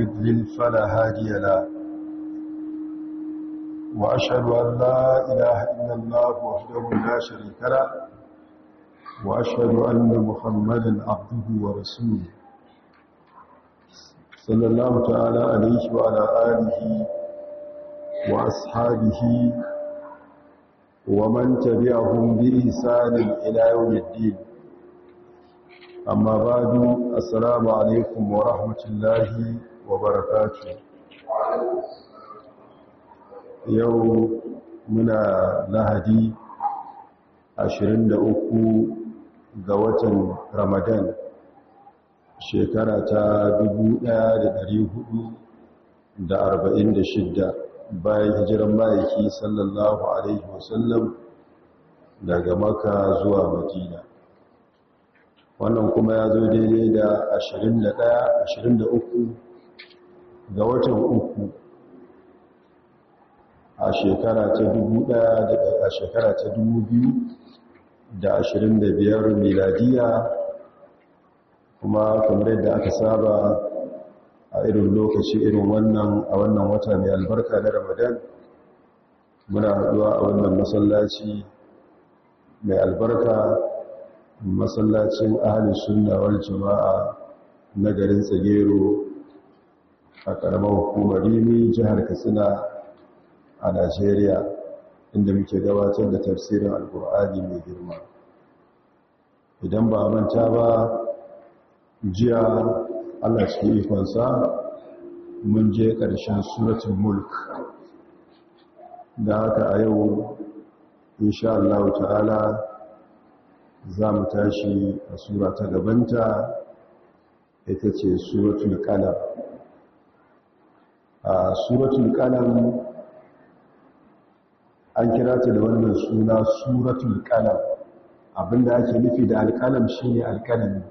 يضلل فلا هادي له وأشهد أن لا إله إلا الله وحده لا شريك له وأشهد أن محمدا عبده ورسوله صلى الله تعالى عليه وعلى آله وأصحابه ومن تبعهم بإنسان إلى يوم الدين أما بعد السلام عليكم ورحمة الله barakatu yau muna lahadi 23 ga watan ramadan shekara ta 1446 bayan hijiran ma'aiki sallallahu alaihi wasallam daga maka zuwa madina wannan kuma ya zo daidai da 21-23 ga watan uku a shekara ta 2025 miladiya. Kuma kamar yadda aka saba a irin lokaci irin wannan a wannan wata mai albarka na ramadan muna haɗuwa a wannan masallaci mai albarka masallacin ahli sunna wal jama'a na garin tsagero a ƙaramar hukumar rimi jihar katsina a najeriya inda muke gabatar da tafsirin alkur'ani mai girma. Idan ba manta ba jiya allah cikin ikonsa mun je ƙarshen suratun mulk. Da haka a yau insha Allah ta'ala za mu tashi a sura ta gabanta ita ce suratul qalam. A suratul qalam an kira ta da wannan suna suratul qalam. Abinda ake nufi da alƙalam shine alƙalami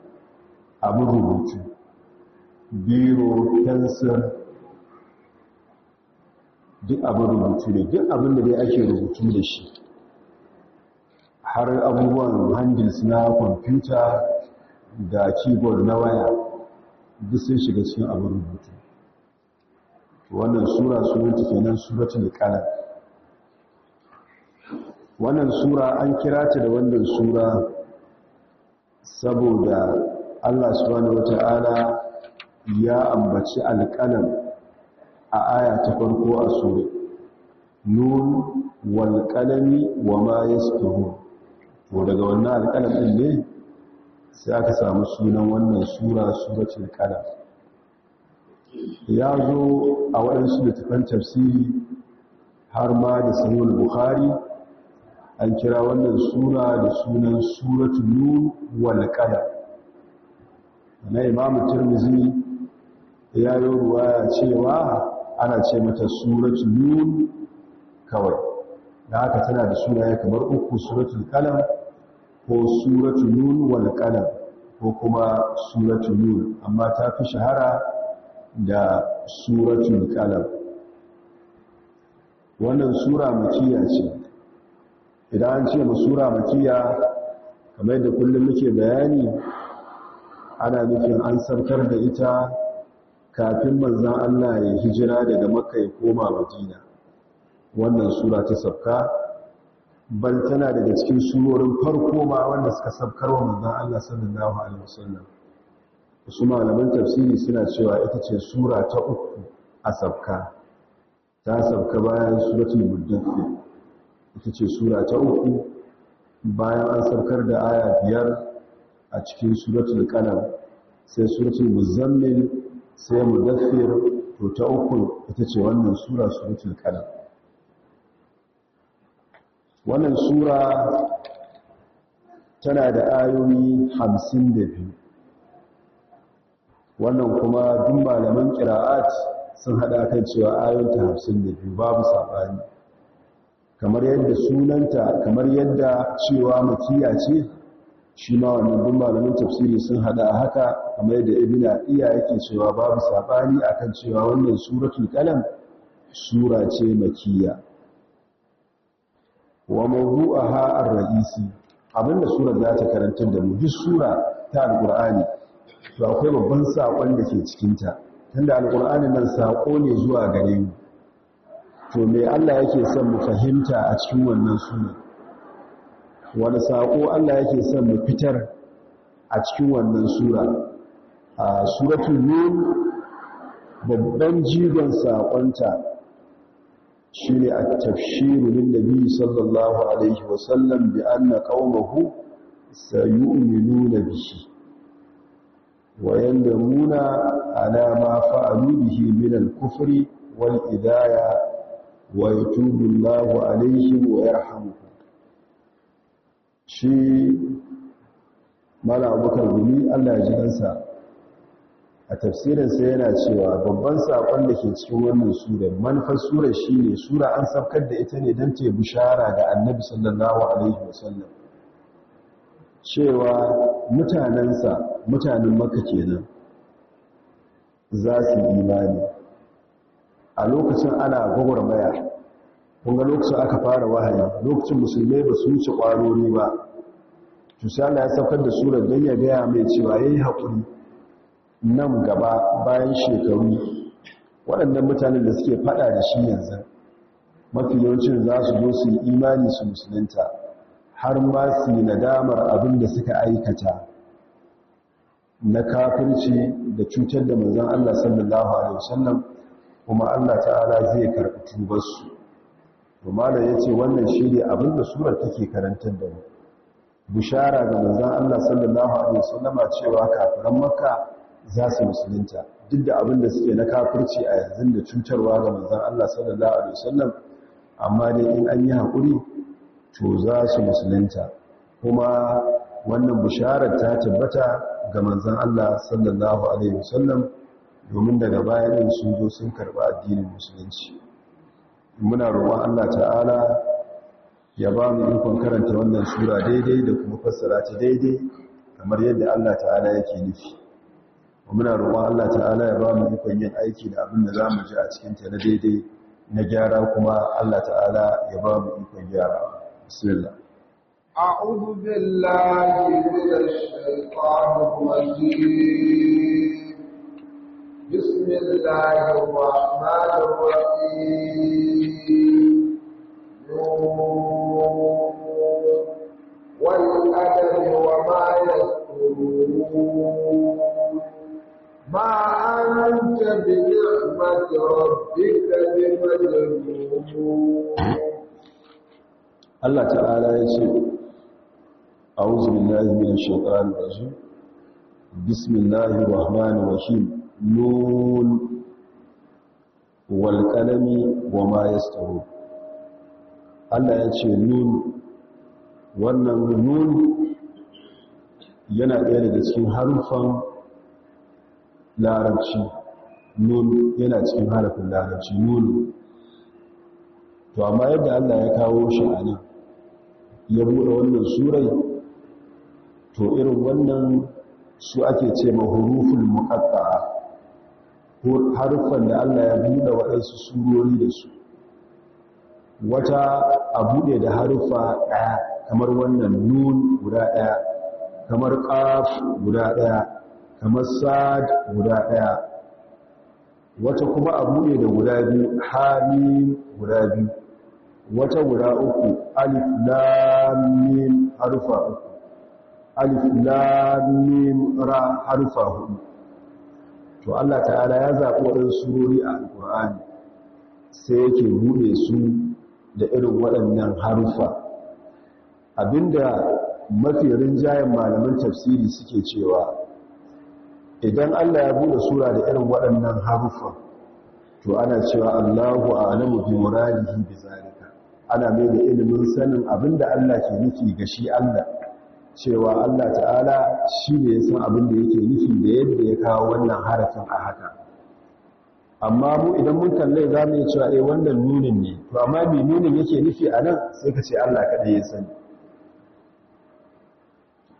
abin rubutu. Biro fensir duk abin rubutu ne duk abin da dai ake rubutu da shi. Har abubuwan handles na kwamfuta da keyboard na waya duk sun shiga cikin abin rubutu. Wannan sura sunanta kenan suratul qalam. Wannan sura an kira ta da wannan sura saboda Allah subhanahu wata'ala ya ambaci alƙalam a aya ta farko a sura. Nun wal qalami wama yasturun. To daga wannan alƙalam ɗin ne sai aka samu sunan wannan sura suratul qalam. Ya zo a waɗansu littafan tafsiri har ma da sahihul bukhari. An kira wannan sura da sunan suratul nun wal qalam na imamu tirmizi ya yi ruwaya cewa ana ce mata suratul nun kawai. Da haka tana da sunaye kamar uku suratul qalam ko suratul nun wal qalam ko kuma suratul nun. Amma ta fi shahara da suratul qalam. Wannan sura makiya ce. Idan an ce sura makiya kamar da kullum muke bayani ana nufin an sarkar da ita kafin manzan Allah ya hijira daga makka ya koma madina. Wannan sura ta sabka bal tana daga cikin surorin farko ma wanda suka sabkar wa manzon Allah sallallahu alaihi wasallam. Su malaman tafsiri suna cewa ita ce sura ta uku a sabka. Ta sabka bayan suratul muddathir ita ce sura ta uku bayan an sabkar da aya biyar a cikin suratul qalam. Sai suratul muzammil sai muddathir to ta uku ita ce wannan sura suratul qalam. Wannan sura tana da ayoyi hamsin da biyu. Wannan kuma duk malaman ƙira'at sun haɗa kan cewa da biyu babu saɓani. Kamar yadda sunanta kamar yadda cewa makiya ce shi ma wannan duk malaman tafsiri sun haɗa haka kamar yadda ibina iya yake cewa babu saɓani akan cewa wannan suratul qalam sura ce makiya. Wa mawdu'aha ar-ra'isi abin da sura za ta karantar da mu duk sura ta alqur'ani to akwai babban saƙon da ke cikin ta tunda alqur'ani nan sako ne zuwa gare mu. To me Allah yake son mu fahimta a cikin wannan sura? Wani sako Allah yake son mu fitar a cikin wannan sura? A suratul nun babban jigon sakonta shine at-tafshiru lin nabi sallallahu alaihi wasallam bi anna qaumahu sayu'minuna bihi. Fa'alu bihi min al-kufri wal idaya wa yatubu Allahu alaihim wa yarhamuhum shi mala abubakar gumi Allah ya ji kansa a tafsirinsa yana cewa babban saƙon da ke cikin wannan surar manufar surar shi ne sura an sabkar da ita ne don te bishara ga annabi sallallahu cewa mutanensa mutanen maka kenan za su yi imani. A lokacin ana gwagwarmaya kunga lokacin aka fara wahayi lokacin musulmai ba su wuce ƙwarori ba. Allah ya saukar da surar don ya gaya mai cewa ya yi haƙuri nan gaba bayan shekaru. Waɗannan mutanen da suke faɗa da shi yanzu mafi yawancin za su zo su yi imani su musulunta har ma su yi nadamar abin da suka aikata. Na kafirci da cutar da manzan Allah sallallahu Alaihi wasallam kuma Allah ta'ala zai karɓi tubarsu. Kuma da ya ce wannan shi ne abin da surar take karantar da mu. Bishara ga manzan Allah sallallahu Alaihi wasallama cewa kafiran makka za su musulunta. Duk da abin da suke na kafirci a yanzu da cutarwa ga manzan Allah sallallahu Alaihi wasallam amma dai in an yi haƙuri to za su musulunta. Kuma wannan bisharar ta tabbata ga manzan Allah sallallahu Alaihi wasallam domin daga bayanin sun zo sun karɓi addinin musulunci. Muna roƙon Allah ta'ala ya ba mu ikon karanta wannan sura daidai da kuma fassara ta daidai kamar yadda Allah ta'ala yake nufi. Muna roƙon Allah ta'ala ya ba mu ikon yin aiki da abin da za mu ji a cikin ta na daidai na gyara kuma Allah ta'ala ya ba mu ikon gyara bismillah. أعوذ بالله من الشيطان الرجيم بسم الله الرحمن الرحيم نور والأدب وما يذكرون ما أنت بنعمة ربك بمجنون Allah ta'ala ya a'udhu billahi minash shaitanir rajim bismillahir rahmanir rahim nun wal qalami wama yasturun Allah ya ce nun wannan nun yana ɗaya daga cikin harufan larabci. nun yana cikin harafin larabci. nun to amma yadda Allah ya kawo shi a nan ya buɗe wannan surai to irin wannan su ake ce mahuruful muqatta'a ko harufan da Allah ya buɗe waɗansu surori da su. Wata a buɗe da harufa ɗaya kamar wannan nun guda ɗaya kamar ƙaf guda ɗaya kamar sad guda ɗaya. Wata kuma a buɗe da guda biyu hamim guda biyu. Wata guda uku alif lamim harufa uku. Alif lamim ra harufa huɗu. To Allah ta'ala ya zaɓi waɗansu surori a alƙur'ani sai yake buɗe su da irin waɗannan harufa abin da mafi rinjayen malaman tafsiri suke cewa idan Allah ya buɗe sura da irin waɗannan harufa to ana cewa Allahu a'lamu bi muradihi bi zalika. Ana mai da ilimin sanin abin da Allah ke nufi ga shi Allah. Cewa Allah ta'ala shi ne ya san abin da yake nufi da yadda ya kawo wannan harafin a haka. Amma mu idan mun kalle za mu yi cewa eh wannan nunin ne. To amma me nunin yake nufi a nan? Sai ka ce Allah kaɗai ya sani.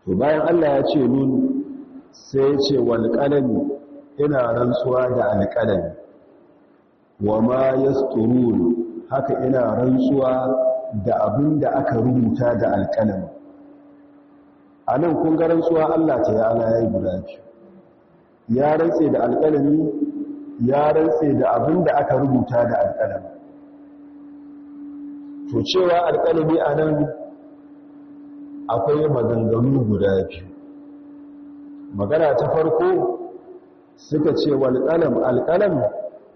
To bayan Allah ya ce nun sai ya ce wal qalami ina rantsuwa da alqalami wa ma yasturun haka ina rantsuwa da abin da aka rubuta da alqalami a nan kun ga rantsuwa Allah ta ya ala yayi guda biyu. Ya rantse da alqalami ya rantse da abin da aka rubuta da alƙalami. To cewa alƙalami a nan akwai maganganu guda biyu. Magana ta farko suka ce walƙalam alƙalam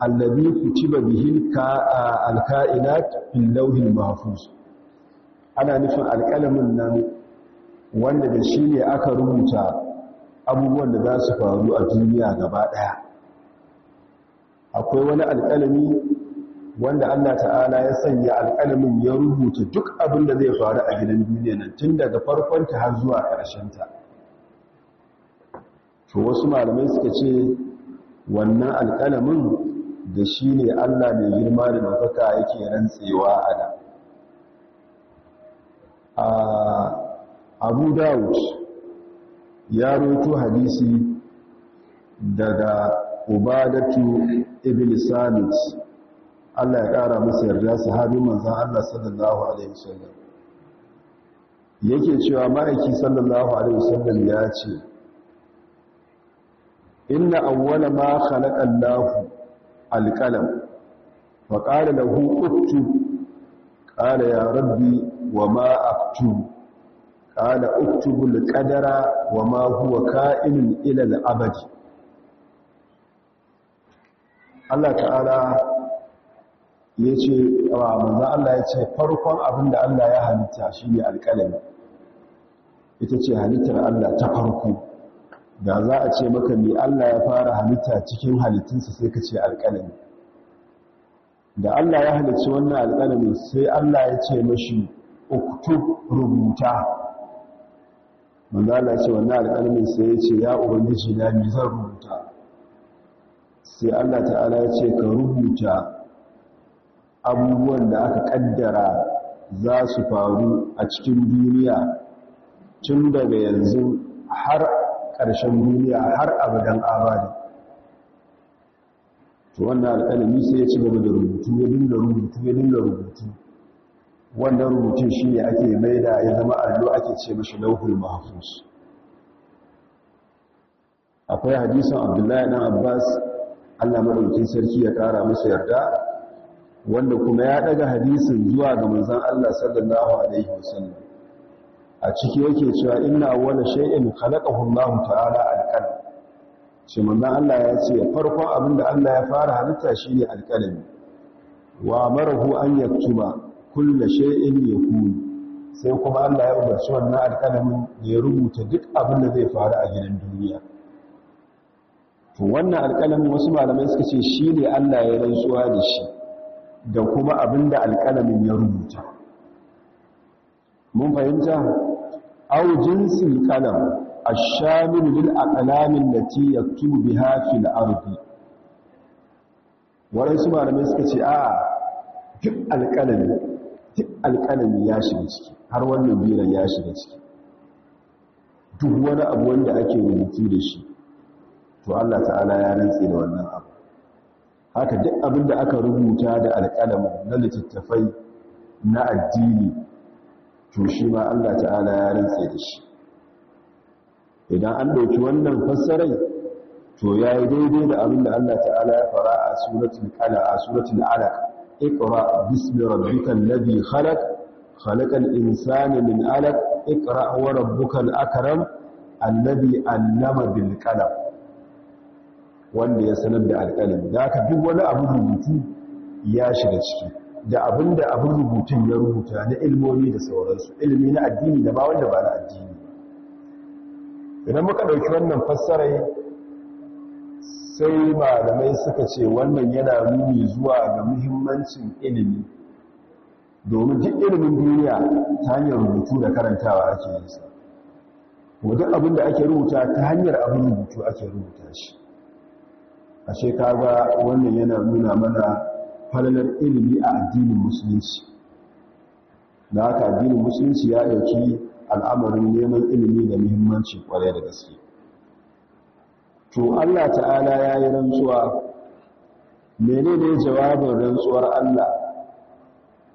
allabi kutiba bihi alka'inat fil lawhil mahfuz. Ana nufin alƙalamin nan wanda da shi ne aka rubuta abubuwan da za su faru a duniya gaba ɗaya. Akwai wani alƙalami wanda Allah ta'ala ya sanya alƙalamin ya rubuta duk abin da zai faru a gidan duniya nan tun daga farkonta har zuwa ƙarshenta. To wasu malamai suka ce wannan alƙalamin da shi ne Allah mai girma da ɗaukaka yake rantsewa a da abu dawud ya roto hadisi daga ubadatu ibn samit. Allah ya ƙara masa yarda sahabin manzon Allah sallallahu alaihi wasallam. Yake cewa ma'aiki sallallahu alaihi wasallam ya ce inna awwala ma khalaqa Allahu alqalam fa qala lahu uktub qala ya rabbi wa ma aktub qala uktubu alqadara wa ma huwa ka'inun ila al-abad Allah ta'ala ya ce wa manzo Allah ya ce farkon abin da Allah ya halitta shine alqalami ita ce halittar Allah ta farko da za a ce maka me Allah ya fara halitta cikin halittunsa sai ka ce alƙalami da Allah ya halicci wannan alƙalami sai Allah ya ce mashi uktub rubuta manzo Allah ce wannan alƙalamin sai ya ce ya ubangiji na me zan rubuta? Sai Allah ta'ala ya ce ka rubuta abubuwan da aka kaddara za su faru a cikin duniya tun daga yanzu har ƙarshen duniya har abadan abadi. To wannan alƙalami sai ya ci gaba da rubutu ya dinga rubutu ya dinga rubutu. Wannan rubutun shi ne ake maida ya zama allo ake ce mashi lauhul mahfuz. Akwai hadisin abdullahi dan abbas allah madaukin sarki ya kara masa yarda wanda kuma ya daga hadisin zuwa ga manzon allah sallallahu alaihi wasallam. A ciki yake cewa inna awwala shay'in khalaqahu Allah ta'ala al-qalam shi manzon Allah ya ce farkon abin da Allah ya fara halitta shine al-qalami. Wa amarahu an yaktuba kullu shay'in yakun sai kuma Allah ya umarci wannan al-qalamin ya rubuta duk abin da zai faru a gidan duniya. To wannan al-qalamin wasu malamai suka ce shine Allah ya rantsuwa da shi da kuma abin da al-qalamin ya rubuta. Mun fahimta? Aw jinsil qalam lil aqlam allati yaktubu biha fil ardi. Waɗansu malamai suka ce a duk alƙalami duk alƙalami ya shiga ciki har wannan biran ya shiga ciki. Duk wani abu wanda ake rubutu da shi to Allah ta'ala ya rantse da wannan abu. Haka duk abin da aka rubuta da alƙalamin na littattafai na addini to shi ma Allah ta'ala ya rantse da shi. Idan an ɗauki wannan fassarai to ya yi daidai da abin da Allah ta'ala ya fara a suratul qala a suratul alaq. Rabbikal ladhi khalaq khalaqal insana min alaq iqra wa rabbukal akram alladhi allama bil qalam wanda ya sanar da alƙalami da haka duk wani abu rubutu ya shiga ciki da abin da abin rubutun ya rubuta na ilmomi da sauransu ilimi na addini da ba wanda ba na addini idan muka ɗauki wannan fassarai sai malamai suka ce wannan yana nuni zuwa ga muhimmancin ilimi. Domin duk ilimin duniya ta hanyar rubutu da karantawa ake yi sa. Wadda abin da ake rubuta ta hanyar abin rubutu ake rubuta shi. A shekaga wannan yana nuna mana falalar ilimi a addinin musulunci. Da haka addinin musulunci ya ɗauki al'amarin neman ilimi da muhimmanci ƙwarai da gaske. To Allah ta'ala ya yi rantsuwa. Menene jawabin rantsuwar Allah?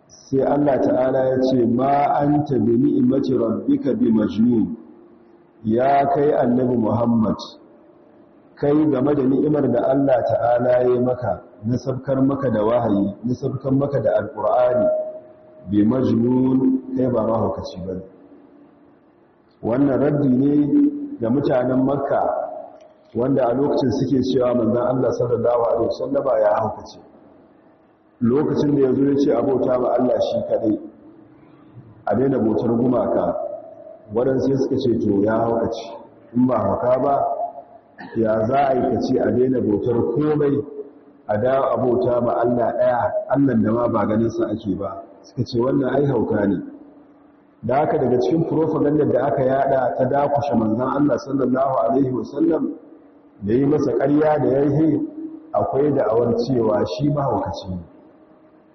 Sai Allah ta'ala ya ce ma anta bi ni'mati rabbika bi majnun. Ya kai annabi Muhammad kai game da ni'imar da Allah ta'ala ya maka na sabkar maka da wahayi na sabkar maka da alqur'ani bi majnun kai ba mahaukaci ba ne. Wannan raddi ne ga mutanen makka wanda a lokacin suke cewa manzon Allah sallallahu alaihi wasallama ya haukace. Lokacin da ya zo ya ce abota ba Allah shi kadai a daina botar gumaka waɗansu sai suka ce to ya haukace. In ba hauka ba ya za a yi ka ce a daina botar komai a dawo abota ma Allah ɗaya Allah da ma ba ganinsa ake ba. Suka ce wannan ai hauka ne. Da haka daga cikin propaganda da aka yada ta dakushe manzon Allah sallallahu alaihi wasallam da yi masa ƙarya da yayi akwai da awar cewa shi mahaukaci ne.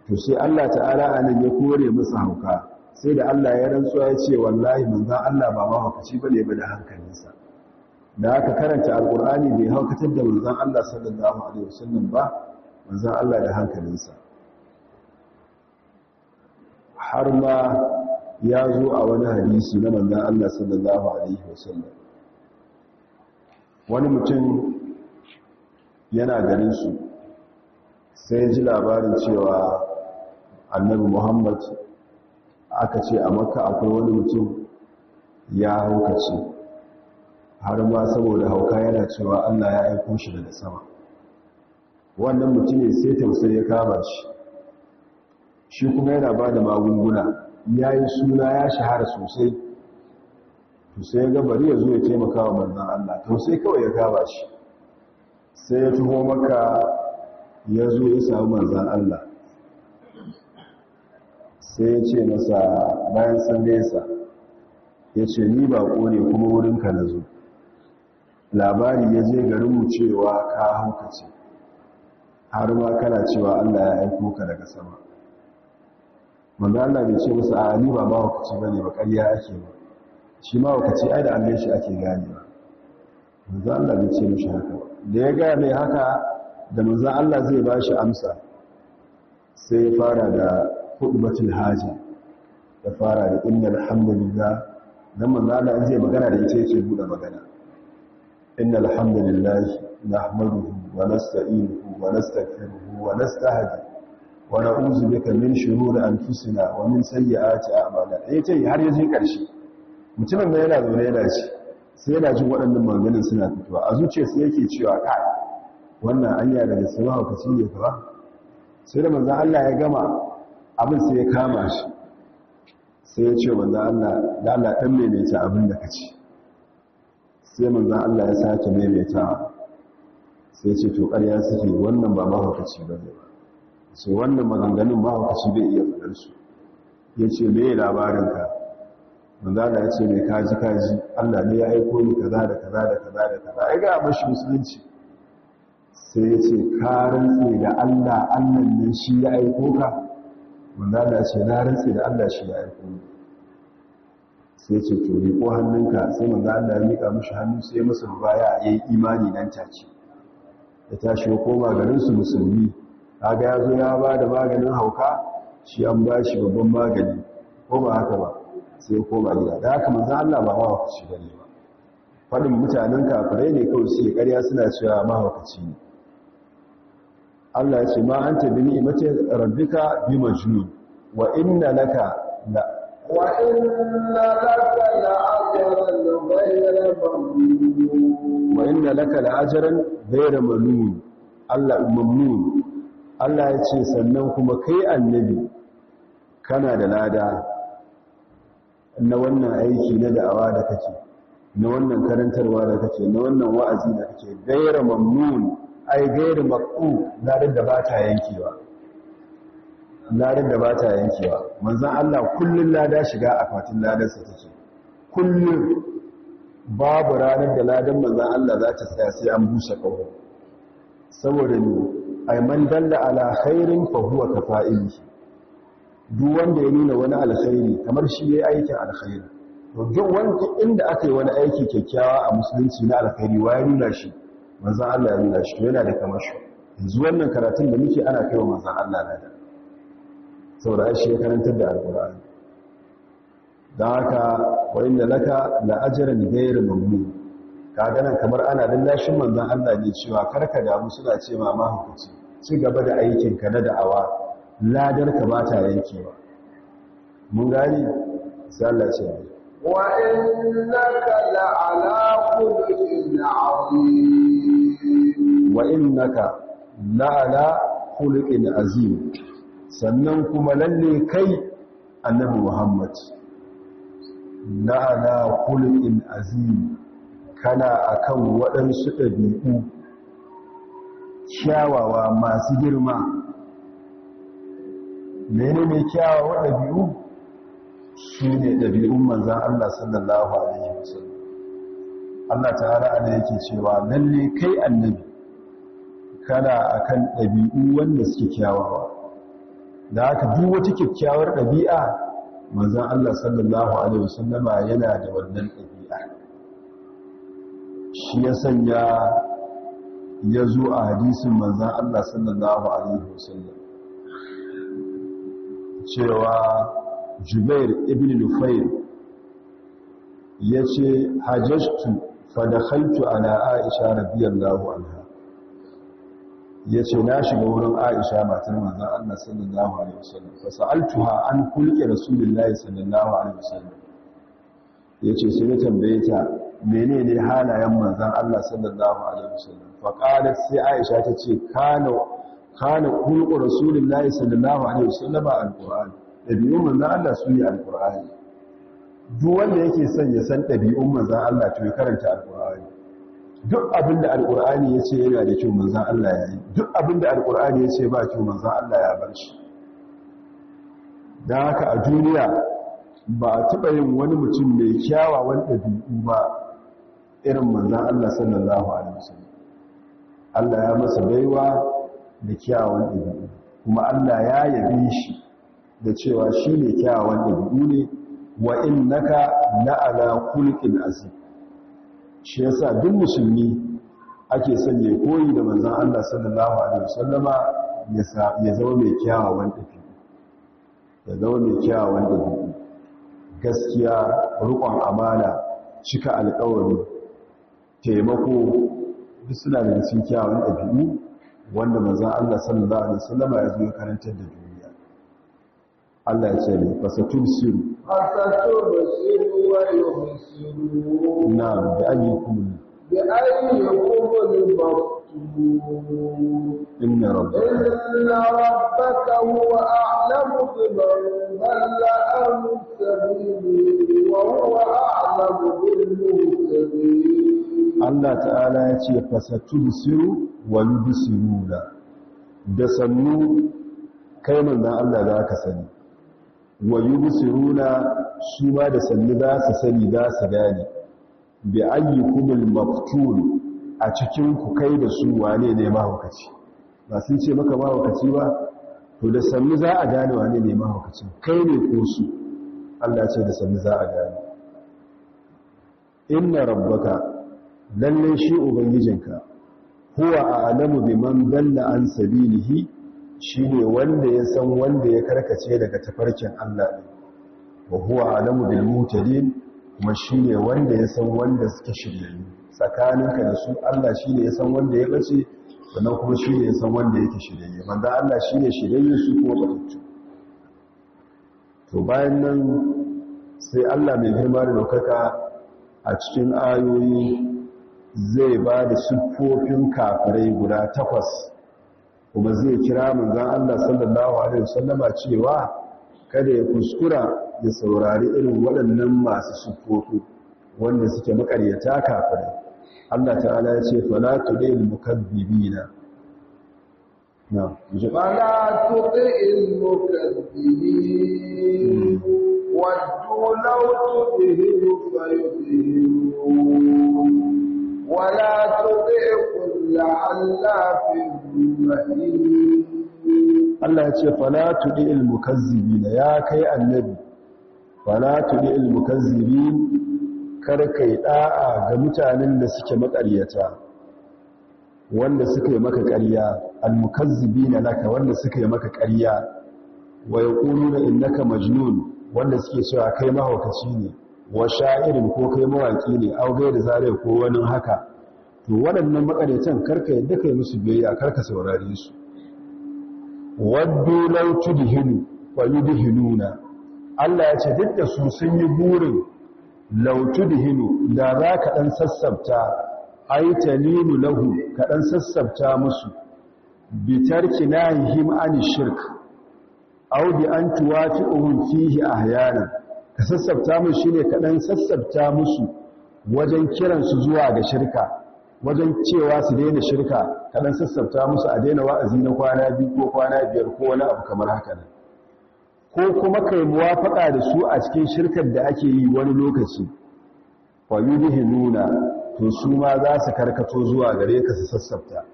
To sai Allah ta'ala a nan ya kore masa hauka sai da Allah ya rantsuwa ya ce wallahi manzon Allah ba mahaukaci ba ne ba da hankalinsa. Da aka karanta alqur'ani bai haukatar da manzon Allah sallallahu alaihi wasallam ba manzon Allah da hankalinsa. Har ma ya zo a wani hadisi na manzan Allah sallallahu Alaihi wasallam. Wani mutum yana garinsu sai ji labarin cewa annabi Muhammad aka ce a makka akwai wani mutum ya haukace har ma saboda hauka yana cewa Allah ya aiko shi daga sama. Wannan mutum sai tausayi ya kama shi shi kuma yana ba da magunguna ya yi suna ya shahara sosai. To sai ga bari ya zo ya taimaka wa manzan Allah to sai kawai ya kama shi. Sai ya tuho maka ya zo ya samu manzan Allah. Sai ya ce masa bayan san nesa ya ce ni ba ne kuma wurinka na zo. Labari ya je garinmu cewa ka haukace har ma kana cewa Allah ya aiko ka daga sama. Manzo Allah bai ce musu a ni ba mawakaci ba ne ba ƙarya ake ba. Shi mawakaci ai da Allah shi ake gane. Manzo Allah bai ce mishi haka da ya ga mai haka da manzo Allah zai ba shi amsa sai ya fara da hudbatul haja ya fara da innal hamdulillah. Dan manzo Allah zai magana da ita yake buɗe magana. Innal hamdulillah nahmaduhu wa nasta'inuhu wa nastaghfiruhu wa nastahdihi wa na'udzu bika min shururi anfusina wa min sayyiati a'malina. Yace har ya je ƙarshe mutumin da yana zaune yana ci sai yana jin waɗannan maganganun suna fitowa. A zuciyarsa yake cewa kai wannan anya daga sama haukaci ne kuwa sai da manzon Allah ya gama abin sai ya kama shi. Sai ya ce manzon Allah da Allah dan maimaita abin da kace sai manzon Allah ya sake maimaitawa. Sai ce to ƙarya suke wannan ba mahaukaci ba ne. Sai wannan maganganun mahaukaci bai iya faɗarsu ya ce me labarinka? Manzana ya ce mai kaji kaji allah ne ya aiko ni kaza da kaza da kaza da kaza. Ya ga mashi musulunci. Sai ya ce ka rantse da allah allah ne shi ya aiko ka? Manzana ya ce na rantse da allah shi ya aiko ni. Sai ce to ko hannunka. Sai manzana ya miƙa mashi hannu sai masa baya ya yi imani nan take. Ya tashi koma garinsu musulmi. Kaga ya zo ya ba da maganin hauka shi an ba shi babban magani. Ko ba haka ba? Sai ya koma gida da haka manzan Allah ba mahaukaci ba ne ba. Faɗin mutanen kafirai ne kawai sai ƙarya suna cewa mahaukaci ne. Allah ya ce ma an tabi ni'imati rabbika bi majnun wa inna laka la wa inna laka la ajran ghayra mamnun. Wa inna laka la ajran ghayra mamnun Allah mamnun. Allah ya ce sannan kuma kai annabi kana da lada. Na wannan aiki na da'awa da kake na wannan karantarwa da kake na wannan wa'azi da kake gaira mamnun ai gaira maqu ladar da bata yankewa. Ladar da bata yankewa. Manzon Allah kullun lada shiga akwatin ladarsa take. Kullun babu ranar da ladan manzon Allah za ta tsaya sai an busa kawo saboda ne ay man dalla ala khairin fa huwa kafa'ilihi duk wanda ya nuna wani alkhairi kamar shi yayi aikin alkhairi. To duk wanda inda aka yi wani aiki kyakkyawa a musulunci na alkhairi wa ya nuna shi? Manzon Allah ya nuna shi. To yana da kamar shi. Yanzu wannan karatun da muke ana kaiwa manzon Allah da saboda shi ya karantar da alqur'ani. Dan haka wa inna laka la ajran ghayr mamnun. Kaga nan kamar ana lallashin manzon Allah ne cewa kar ka damu suna ce ma mahaukaci. Ci gaba da aikin ka na da'awa. Ladar ka ba ta yankewa. Mun gani? Sai Allah ce wa innaka la'ala khuluqin 'azim. Wa innaka la'ala khuluqin azim. Sannan kuma lalle kai annabi Muhammad. La'ala khuluqin azim. Kana akan waɗansu ɗabi'u kyawawa masu girma. Mene ne kyawawa ɗabi'u? Su ne ɗabi'un manzan Allah sallallahu Alaihi wasallam. Allah ta hara ana yake cewa lalle kai annabi kana akan ɗabi'u wanda suke kyawawa. Da haka duk wata kyakkyawar ɗabi'a manzan Allah sallallahu Alaihi wasallama yana da wannan ɗabi'a. Shi ya sanya ya zo a hadisin manzan Allah sallallahu Alaihi wasallam. Cewa jubair ibn nufair ya ce hajjashtu fadakhaltu ala aisha radiyallahu anha. Ya ce na shiga wurin aisha matar manzan Allah sallallahu Alaihi wasallam. Fasa'altuha an kulke rasulullahi sallallahu Alaihi wasallam. Ya ce sai ya tambaye ta menene halayen manzan Allah sallallahu alaihi wasallam? Fa sai Aisha ta ce kana kana kulqu rasulullahi sallallahu alaihi wasallam alquran. Dabi'un manzan Allah su ne alqurani. Duk wanda yake son ya san dabi'un manzan Allah to ya karanta alqurani. Duk abin da alqurani ya ce yana da kyau manzan Allah ya yi. Duk abin da alqurani ya ce ba kyau manzan Allah ya bar shi. Dan haka a duniya ba a taɓa yin wani mutum mai kyawawan ɗabi'u ba irin manzan Allah sallallahu Alaihi wasallam. Allah ya masa baiwa da kyawawan ɗabi'u. Kuma Allah ya yabe shi da cewa shi ne kyawawan ɗabi'u ne. Wa in naka la'ala kulkin azim. Shi yasa duk musulmi ake son ya koyi da manzan Allah sallallahu Alaihi wasallama ya zama mai kyawawan ɗabi'u. Ya zama mai kyawawan ɗabi'u. Gaskiya rukon amana cika alkawari taimako duk suna da cikin kyawun ɗabi'u. Wanda maza Allah sallallahu alaihi wasallam ya zo karantar da duniya. Allah ya ce ne fasatun siru. Fasatun siru wa yuhsiru. Na bi ayyukum. Bi ayyukum al-maftun inna rabbaka. Inna rabbaka huwa a'lamu biman dhalla an sabili wa huwa a'lamu bil muhtadin Allah ta'ala ya ce fasatun siru wa yubsiruna. Da sannu kai manzon Allah za ka sani. Wa yubsiruna su ma da sannu za su sani za su gane. Bi ayyukumul maftun a cikin ku kai da su wane ne mahaukaci? Ba sun ce maka mahaukaci ba? To da sannu za a gane wane ne mahaukaci kai ne ko su? Allah ce da sannu za a gane. Inna rabbaka lalle shi ubangijinka huwa a'lamu biman dalla an sabilihi shine wanda ya san wanda ya karkace daga tafarkin Allah ne wa huwa a'lamu bil mutadin kuma shine wanda ya san wanda suke shiryayyu. Tsakaninka da su Allah shine ya san wanda ya bace sannan kuma shine ya san wanda yake shiryayye manzo Allah shine shiryayye su kuma batattu to bayan nan sai Allah mai girma da ɗaukaka a cikin ayoyi zai ba da siffofin kafirai guda takwas. Kuma zai kira manzan Allah sallallahu Alaihi wasallama cewa kada ya kuskura ya saurari irin waɗannan masu siffofi wanda suke makaryata kafirai. Allah ta'ala ya ce fala tudil mukabbibina na fala tudil wadda hmm. waddu law tudil fayudilun ولا تطع كل حلاف مهين Allah ya ce fala tudil mukazzibina ya kai annabi fala tudil mukazzibin kar kai da'a ga mutanen da suke makaryata wanda suka yi maka ƙarya almukazzibina laka wanda suka yi maka ƙarya wa yaquluna innaka majnun wanda suke cewa kai mahaukaci ne Wa sha'irin ko kai mawaki ne au da zare ko wani haka to waɗannan makaretan kar ka yadda kai musu biyayya kar ka saurare su. Waddu law tudhinu wa yudhinuna. Allah ya ce duk da su sun yi burin law tudhinu da za ka dan sassabta ay talimu lahu ka dan sassabta musu. Bi tarki nahihim an shirk. Aw bi an tuwafi'uhum fihi ahyana ka sassabta musu shine ka dan sassabta musu wajen kiransu zuwa ga shirka wajen cewa su daina shirka kaɗan sassabta musu a daina wa'azi na kwana biyu ko kwana biyar ko wani abu kamar haka nan. Ko kuma kai muwafaka da su a cikin shirkar da ake yi wani lokaci. Fa nuna to su ma za su karkato zuwa gare ka su sassabta.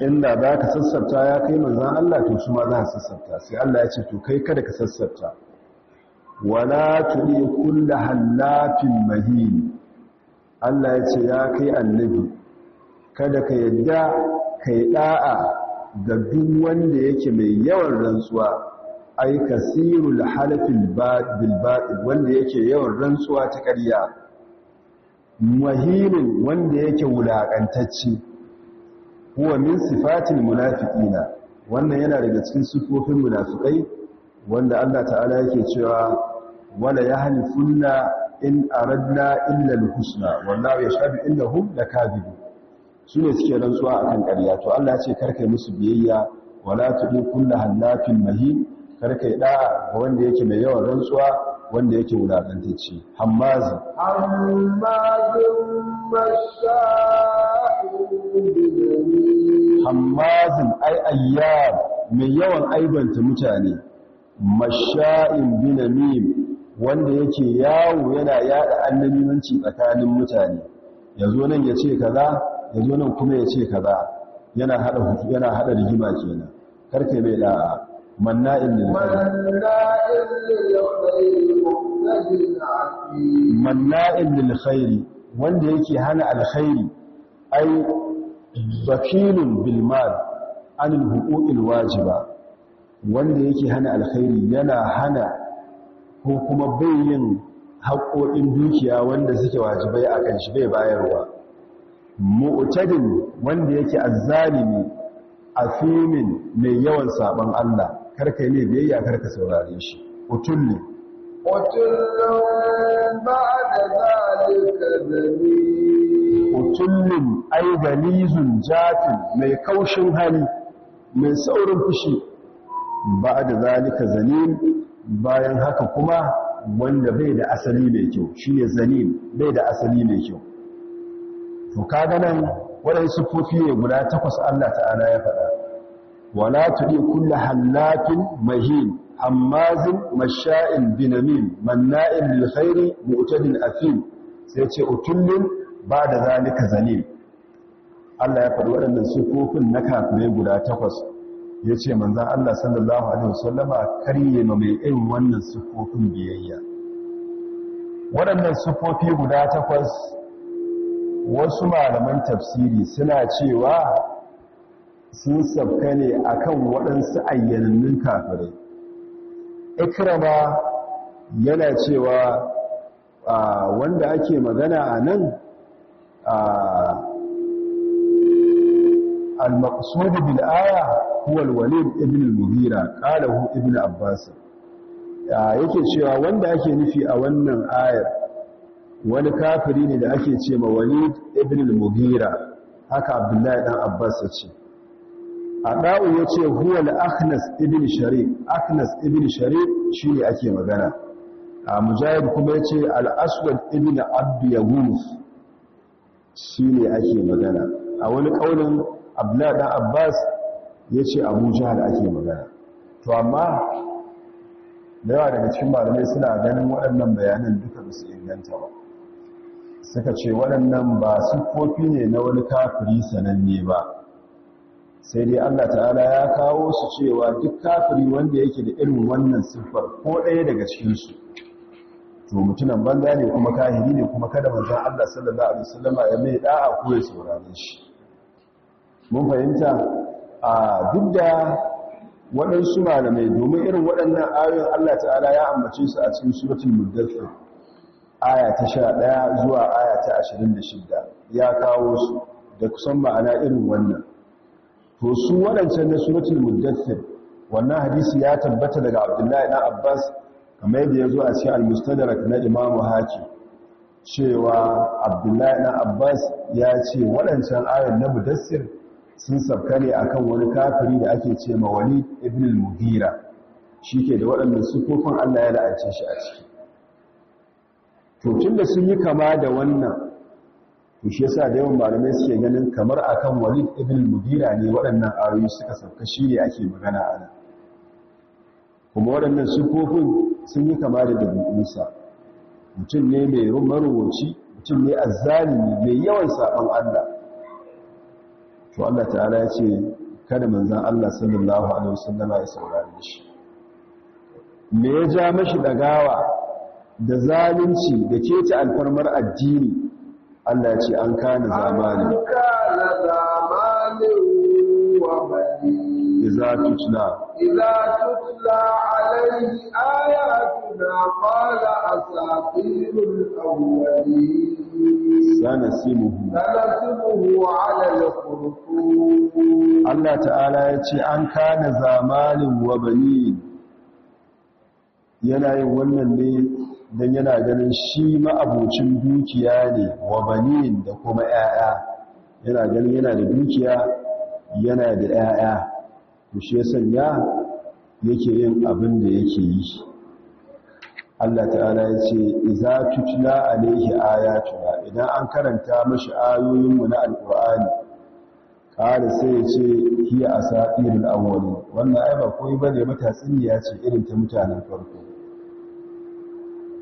Inda za ka sassabta ya kai manzan Allah to su ma za su sassabta. Sai Allah ya ce to kai kada ka sassabta. Wala tuɗi kulla hallafin mahini Allah ya ce ya kai annabi kada ka yadda ka yi ɗa'a ga duk wanda yake mai yawan rantsuwa ai kasirul halafin bilbaɗin wanda yake yawan rantsuwa ta ƙarya muhimmin wanda yake wulaƙantacce huwa min sifatin munafiqina wannan yana daga cikin sifofin munafikai wanda Allah ta'ala yake cewa wala yahlifunna in aradna illa al-husna wallahu yashhadu innahum lakadibun. Sune suke rantsuwa akan ƙarya. To Allah ya ce karkai musu biyayya wala tudi kullu hannafin mahin. Karkai ga wanda yake mai yawan rantsuwa wanda yake wulakantacce. Hammazi hammazin ai ayyab mai yawan aibanta mutane. Masha'in binamim wanda yake yawo yana yada annabimanci tsakanin mutane. Yazo nan ya ce kaza ya zo nan kuma ya ce kaza. Yana hada yana hada rigima kenan. Karke mai da manna'in lil manna'in lil khairi wanda yake hana alkhairi. Ai bakilun bil mal anil huquqil wajiba. Wanda yake hana alkhairi yana hana ko kuma bai yin haƙoƙin dukiya wanda suke wajibai a kan shi bai bayarwa. Mu'tadin wanda yake azzalimi afimin mai yawan saban Allah kar ka ne biyayya kar ka saurare shi. Utulli utullun ba'da zalika zalim utullin ay galizun jatin mai kaushin hali mai saurin fushi. Ba'da zalika zalim bayan haka kuma wanda bai da asali mai kyau shi ne zanin bai da asali mai kyau. To kaga nan waɗansu siffofi ne guda takwas Allah ta'ala ya faɗa. Wala tuɗi kulla hallafin mahin hammazin masha'in binamin manna'in lil khairi mu'tadin afim sai ce utullin ba da zalika zanin Allah ya faɗi waɗannan siffofin na kafirai guda takwas. Ya ce manzan Allah sallallahu Alaihi wasallama karye ma mai irin wannan siffofin biyayya. Waɗannan siffofi guda takwas wasu malaman tafsiri suna cewa sun sabka ne akan waɗansu ayyanannun kafirai. Ikrama yana cewa wanda ake magana a nan al-maqsud bil aya huwa al-walid ibn al-mughira ibn abbas. Yake cewa wanda ake nufi a wannan ayar wani kafiri ne da ake ce ma walid ibn al-mughira haka abdullahi dan abbas ya ce. Adau ya ce huwa al-akhnas ibn sharif akhnas ibn sharif shine ake magana. A mujahid kuma ya ce al-aswad ibn abd yaghus shine ake magana. A wani kaulin abdullahi dan abbas ya ce abu jihar ake magana. To amma da yawa daga cikin malamai suna ganin waɗannan bayanan duka ba su inganta ba. Suka ce waɗannan ba siffofi ne na wani kafiri sananne ba. Sai dai allah ta'ala ya kawo su cewa duk kafiri wanda yake da irin wannan siffar ko ɗaya daga cikinsu. To mutunan banza ne kuma kahiri ne kuma kada manzan allah sallallahu alaihi wasallama ya mai da'a ko ya saurare shi. Mun fahimta? A duk da waɗansu malamai domin irin waɗannan ayoyin Allah ta'ala ya ambace su a cikin suratul muddathir aya ta 11 zuwa aya ta 26 ya kawo su da kusan ma'ana irin wannan. To su waɗancan na suratul muddathir wannan hadisi ya tabbata daga abdullahi na abbas kamar yadda ya zo a cikin al-mustadrak na imamu haki cewa abdullahi na abbas ya ce waɗancan ayon na mudassir sun sabka ne akan wani kafiri da ake ce ma wani ibn al-mughira. Shi ke da waɗannan sufofin allah ya la'ance shi a ciki. To tun da sun yi kama da wannan to shi yasa da yawan malamai suke ganin kamar akan walid ibn al-mughira ne waɗannan ayoyi suka sabka shi ne ake magana a nan. Kuma waɗannan sufofin sun yi kama da dabi'unsa mutum ne mai marubuci mutum ne azzalimi mai yawan saɓon Allah. to Allah ta'ala ya ce kada manzan Allah sallallahu alaihi wasallama ya saurare shi me ya ja mashi dagawa da zalunci da kece alfarmar addini Allah ya ce an kana zamani إذا تتلى إذا تتلى عليه آياتنا قال أساطير الأولين sanasimuhu sanasimuhu ala al-khurtum Allah ta'ala ya ce an kana zamalin wa bani yana yin wannan ne dan yana ganin shi ma'abocin dukiya ne wa bani da kuma 'ya'ya. yana ganin yana da dukiya yana da 'ya'ya. to shi ya yake yin abin da yake yi Allah ta'ala ya ce iza tutla alaihi ayatuna. Idan an karanta mashi ayoyinmu na alqur'ani kada sai ya ce hiya asatirul awwalin. Wannan ai ba koyi ba ne matatsiniya ce irin ta mutanen farko.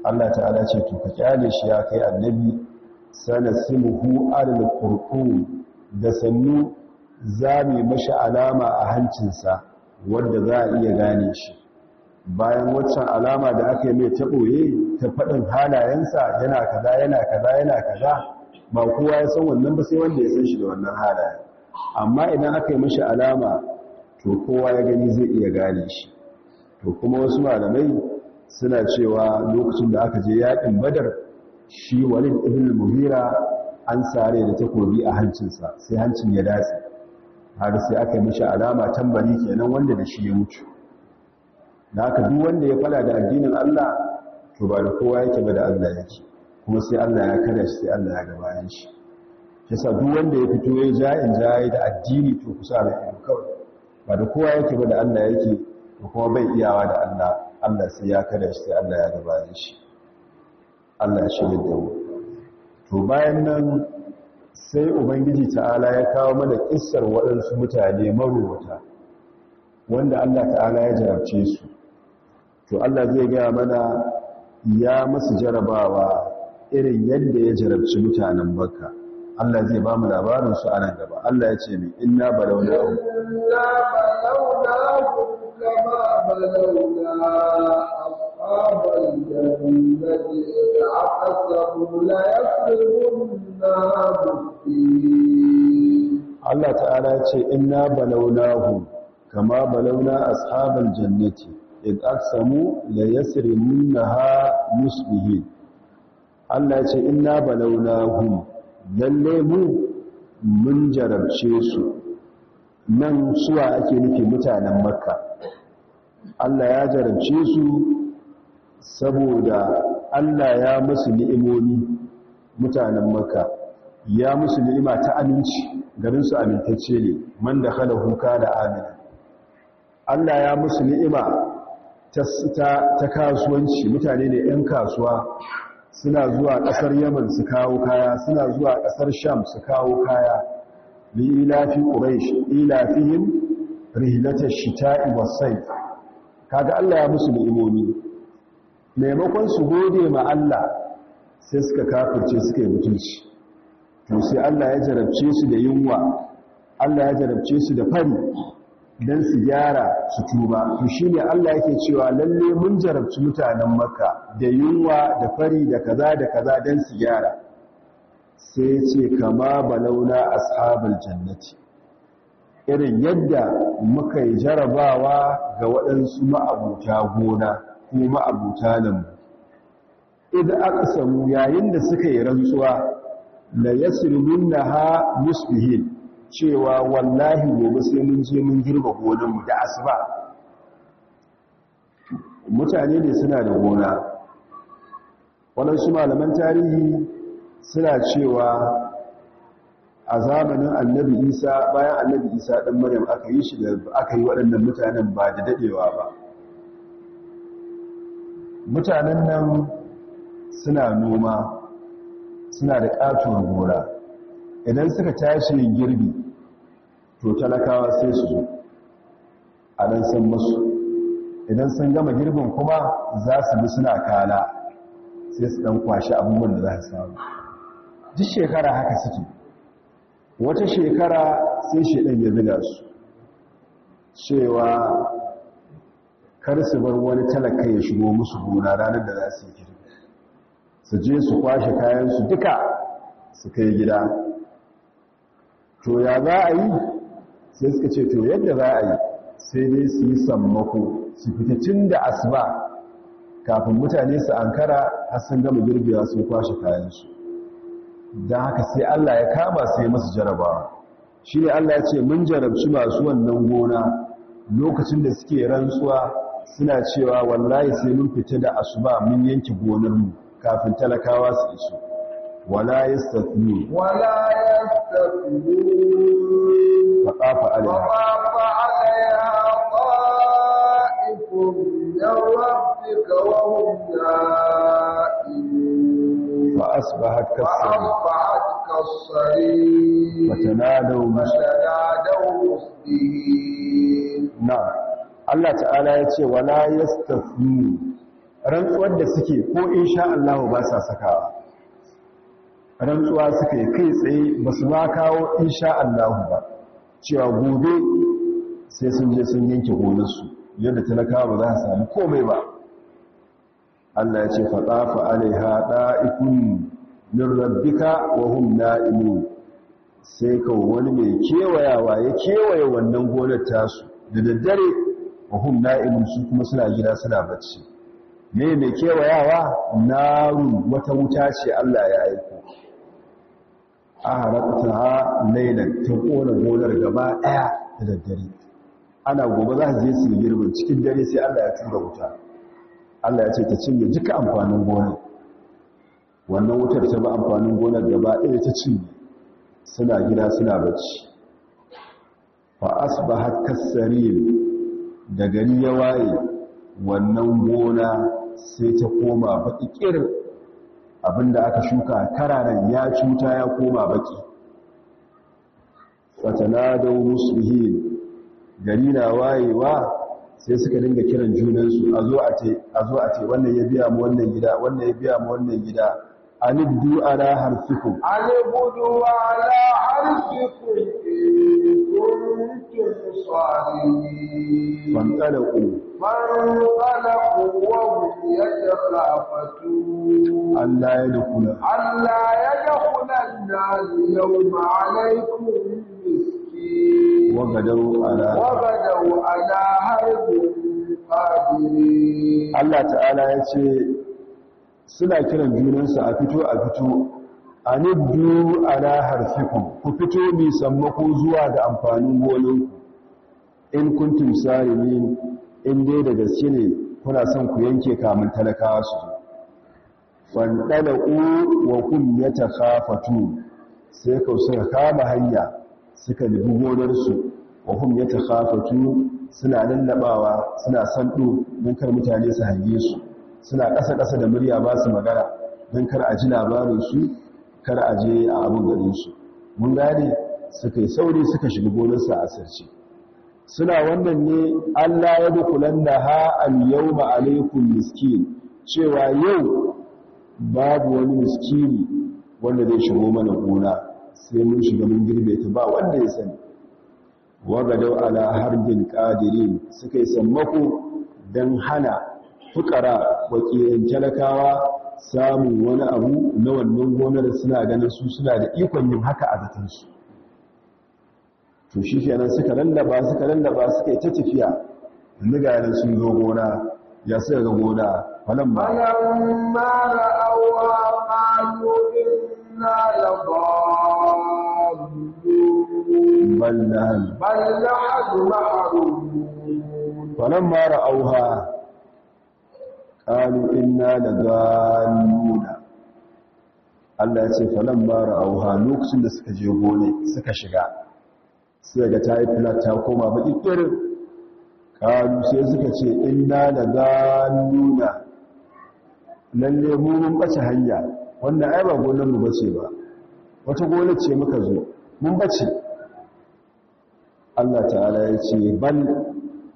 Allah ta'ala ce to ka ƙyale shi ya kai annabi sanasimuhu alal da sannu zami mashi alama a hancinsa wanda za a iya gane shi. Bayan waccan alama da aka yi mai taɓoye ta faɗin halayensa yana kaza yana kaza yana kaza ba kowa ya san wannan ba sai wanda ya san shi da wannan halayen. Amma idan aka yi mashi alama to kowa ya gani zai iya gane shi. To kuma wasu malamai suna cewa lokacin da aka je yaƙin badar shi walid ibn muhira an sare da takobi a hancinsa sai hancin ya datse. Har sai aka yi mishi alama tambari kenan wanda da shi ya mutu. Da haka duk wanda ya fada da addinin Allah to ba da kowa yake ba da Allah yake. Kuma sai Allah ya kada shi sai Allah ya gabayan shi. Kisa duk wanda ya fito ya ja in ja da addini to kusa da ido kawai. Ba da kowa yake ba da Allah yake to kuma bai iyawa da Allah. Allah sai ya kada shi sai Allah ya gabayan shi. Allah ya shirye da mu. To bayan nan sai ubangiji ta'ala ya kawo mana kissar waɗansu mutane maruwata wanda Allah ta'ala ya jarabce su. To Allah zai gaya mana ya masu jarabawa irin yadda ya jarabci mutanen bakka Allah zai ba mu labarin su a nan gaba. Allah ya ce mai inna balawna inna balawna kama balawna ashabal jannati aqsamu la yasrunna Allah ta'ala ya ce inna balawnahu kama balawna ashabal jannati id aqsamu la yasrimunha musbihin Allah ce inna balawnahum lalle mu mun jarabce su nan suwa ake nufi mutanen makka Allah ya jarabce su saboda Allah ya musu ni'imomi mutanen makka ya musu ni'ima ta aminci garin su amintacce ne man da khala huka da amina Allah ya musu ni'ima ta kasuwanci mutane ne 'yan kasuwa suna zuwa ƙasar yaman su kawo kaya suna zuwa ƙasar sham su kawo kaya. Li ilafi quraish ilafihim rihlatash shita'i was-sayf kaga Allah ya musu ni'imomi. Maimakon su gode ma Allah sai suka kafirce suka yi mutunci. To sai Allah ya jarabce su da yunwa Allah ya jarabce su da fari. Dan su gyara su tuba. To shine Allah yake cewa lalle mun jarabci mutanen Makka da yunwa da fari da kaza da kaza dan su gyara. Sai ce kama balauna ashabul jannati. Irin yadda muka yi jarabawa ga waɗansu ma'abuta gona ko ma'abuta lambu. Idan aka samu yayin da suka yi rantsuwa la yasrimunha musbihin. Cewa wallahi gobe sai mun je mun girba gonan mu da asuba. Mutane ne suna da gona. Waɗansu malaman tarihi suna cewa a zamanin annabi isa bayan annabi isa ɗan maryam aka yi shi da aka yi waɗannan mutanen ba da daɗewa ba. Mutanen nan suna noma suna da ƙatuwar gora idan suka tashi yin girbi to talakawa sai su zo. A ɗan san masu idan sun gama girbin kuma za su bi suna kala sai su ɗan kwashe abubuwan da za su samu. Duk shekara haka suke. Wata shekara sai shedan ya ziga su. Cewa kar su bar wani talaka ya shigo musu gona ranar da za su yi girbi. Su je su kwashe kayansu duka su kai gida. To ya za a yi? Sai suka ce to yadda za a yi sai dai su yi sammako su fita tun da asuba kafin mutane su ankara har sun gama girbewa sun kwashe kayansu. Don haka sai Allah ya kama sai masu jarabawa. Shi ne Allah ya ce mun jarabci masu wannan gona lokacin da suke rantsuwa suna cewa wallahi sai mun fita da asuba mun yanke gonarmu kafin talakawa su iso. wala yastathni ولا يستثنون faqafa alaiha وطاف عليها طائف من ربك وهم نائمون fa asbahat kasari فأصبحت كالصريم fatanadaw mus فتنادوا مصبحين na'am Allah ta'ala ya ce wala yastathni rantsuwar da suke ko insha Allah ba sa sakawa rantsuwa suka yi kai tsaye ba su ma kawo insha Allah ba. Cewa gobe sai sun je sun yanke gonarsu yadda talakawa ba za su sami komai ba. Allah ya ce faɗafa alaiha ɗa'ikun min rabbika wa hum na'imun. Sai kawo wani mai kewayawa ya kewaye wannan gonar tasu da daddare wa hum na'imun su kuma suna gida suna bacci. Me mai kewayawa? Narun wata wuta ce Allah ya aiko. A harakta ha lailan ta kona gonar gaba ɗaya da daddare. Ana gobe za su je su yi girbin cikin dare sai Allah ya tura wuta. Allah ya ce ta cinye duka amfanin gonar wannan wutar ta ba amfanin gonar gaba ɗaya ta cinye. Suna gida suna bacci. Fa asbahat kasarim da gari ya waye wannan gona sai ta koma baki kirin abin da aka shuka kararan ya cuta ya koma baki. Fatanadau muslihin gari na wayewa sai suka dinga kiran junansu a zo a ce a zo a ce wannan ya biya mu wannan gida wannan ya biya mu wannan gida. Anibdu ala harfikum. Anibdu ala harfikum. كنتم صالحين fanqalaqu فانطلقوا وهم يتخافتون alla yadkhula ألا يدخلن اليوم عليكم مسكين wagadaw ala وغدوا على حرب قادرين Allah ta'ala ya ce suna kiran junansu a fito a fito anibdu ala harfikum. Ku fito mi sammako zuwa ga amfanin goninku. In kuntum salimin in dai da gaske ne kuna son ku yanke kamun talakawa su fandalaku wa kum yatakhafatu sai ka suka kama hanya suka nufi gonarsu. Wa hum yatakhafatu suna lallabawa suna sando don kar mutane su hange su. Suna ƙasa-ƙasa da murya ba su magana don kar a ji labarinsu. Kar a je a abin garinsu mun gane? Suka yi sauri suka shiga gonarsa a sarci suna wannan ne allah ya dukulan da ha al-yau ma'alaikun miskin. Cewa yau babu wani miskini wanda zai shigo mana gona sai mun shiga mun girbe ta ba wanda ya sani. Wagadau ala harbin ƙadirin suka yi sammako don hana fukara wakilan talakawa samun wani abu na wannan gonar suna ganin su suna da ikon yin haka a zatansu to shi kenan suka lallaba suka lallaba suka yi ta tafiya. Nigayen sun zo gona. Ya suka ga gona? Falon ba. Falamma ra'awa qalu inna ladallun bal qalu inna ladalluna Allah ya ce falan ma ra'auha lokacin da suka je gone suka shiga sai ga ta yi ta koma baki kirin qalu sai suka ce inna ladalluna lalle mu mun bace hanya wannan ai ba gonar mu bace ba wata gona ce muka zo mun bace Allah ta'ala ya ce bal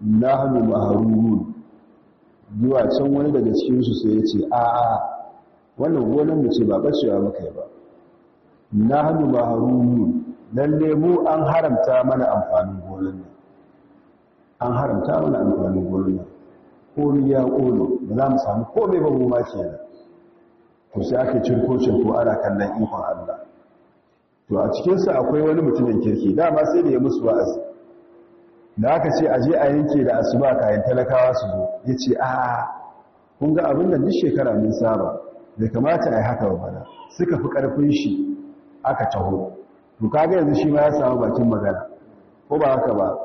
nahnu mahrumun zuwa can wani daga cikin su sai ya ce a a wannan gonar mu ce ba bacewa muka yi ba. Nahnu mahrumun. Lalle mu an haramta mana amfanin gonar nan. An haramta mana amfanin gonar nan. Ko ni ya kono ba za mu samu komai ba mu ma kenan. To sai ake cirko cirko ana kallon ikon Allah. To a cikin sa akwai wani mutumin kirki dama sai da ya musu wa'azi. da aka ce a je a yanke da asuba kayan talakawa su zo ya ce a kun ga abin da duk shekara mun saba da kamata a yi haka ba bana suka fi ƙarfin shi aka taho to kaga yanzu shi ma ya samu bakin magana ko ba haka ba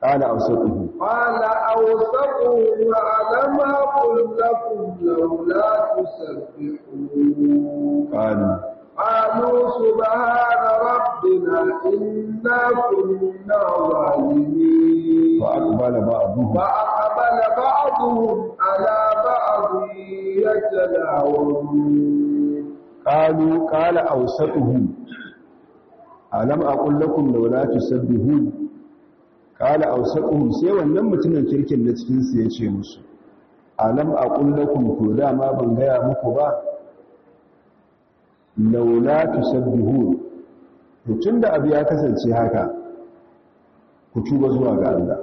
ƙala ausatuhu قال أوسطهم ألم أقل لكم لولا تسبحون qalu قالوا سبحان ربنا إنا كنا ظالمين wa aqbala ba'duhum فأقبل بعضهم على بعض يتلاومون qalu qala awsatuhum alam aqul lakum laula tusabbihun qala awsatuhum sai wannan mutumin kirkin na cikin su yace musu alam aqul lakum to dama ban gaya muku ba laula tusabbihun. To tunda abu ya kasance haka ku tuba zuwa ga Allah.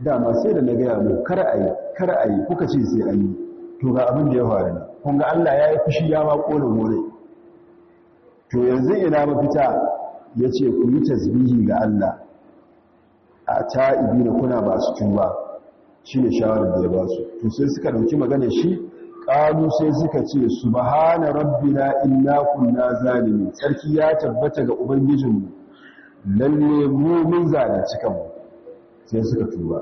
Dama sai da na gaya muku kar ayi kar ayi kuka ce sai an yi. To ga abin da ya faru ne kun ga Allah ya yi fushi ya ma kona gore to yanzu ina mafita? Ya ce ku yi tasbihi ga Allah. A ta'ibi da kuna ba su tuba. Shi ne shawarar da ya ba su. To sai suka ɗauki magana shi ƙalu sai suka ce subhana rabbina inna kunna zalimi sarki ya tabbata ga ubangijinmu lalle mu mun zalunci kanmu. Sai suka tuba.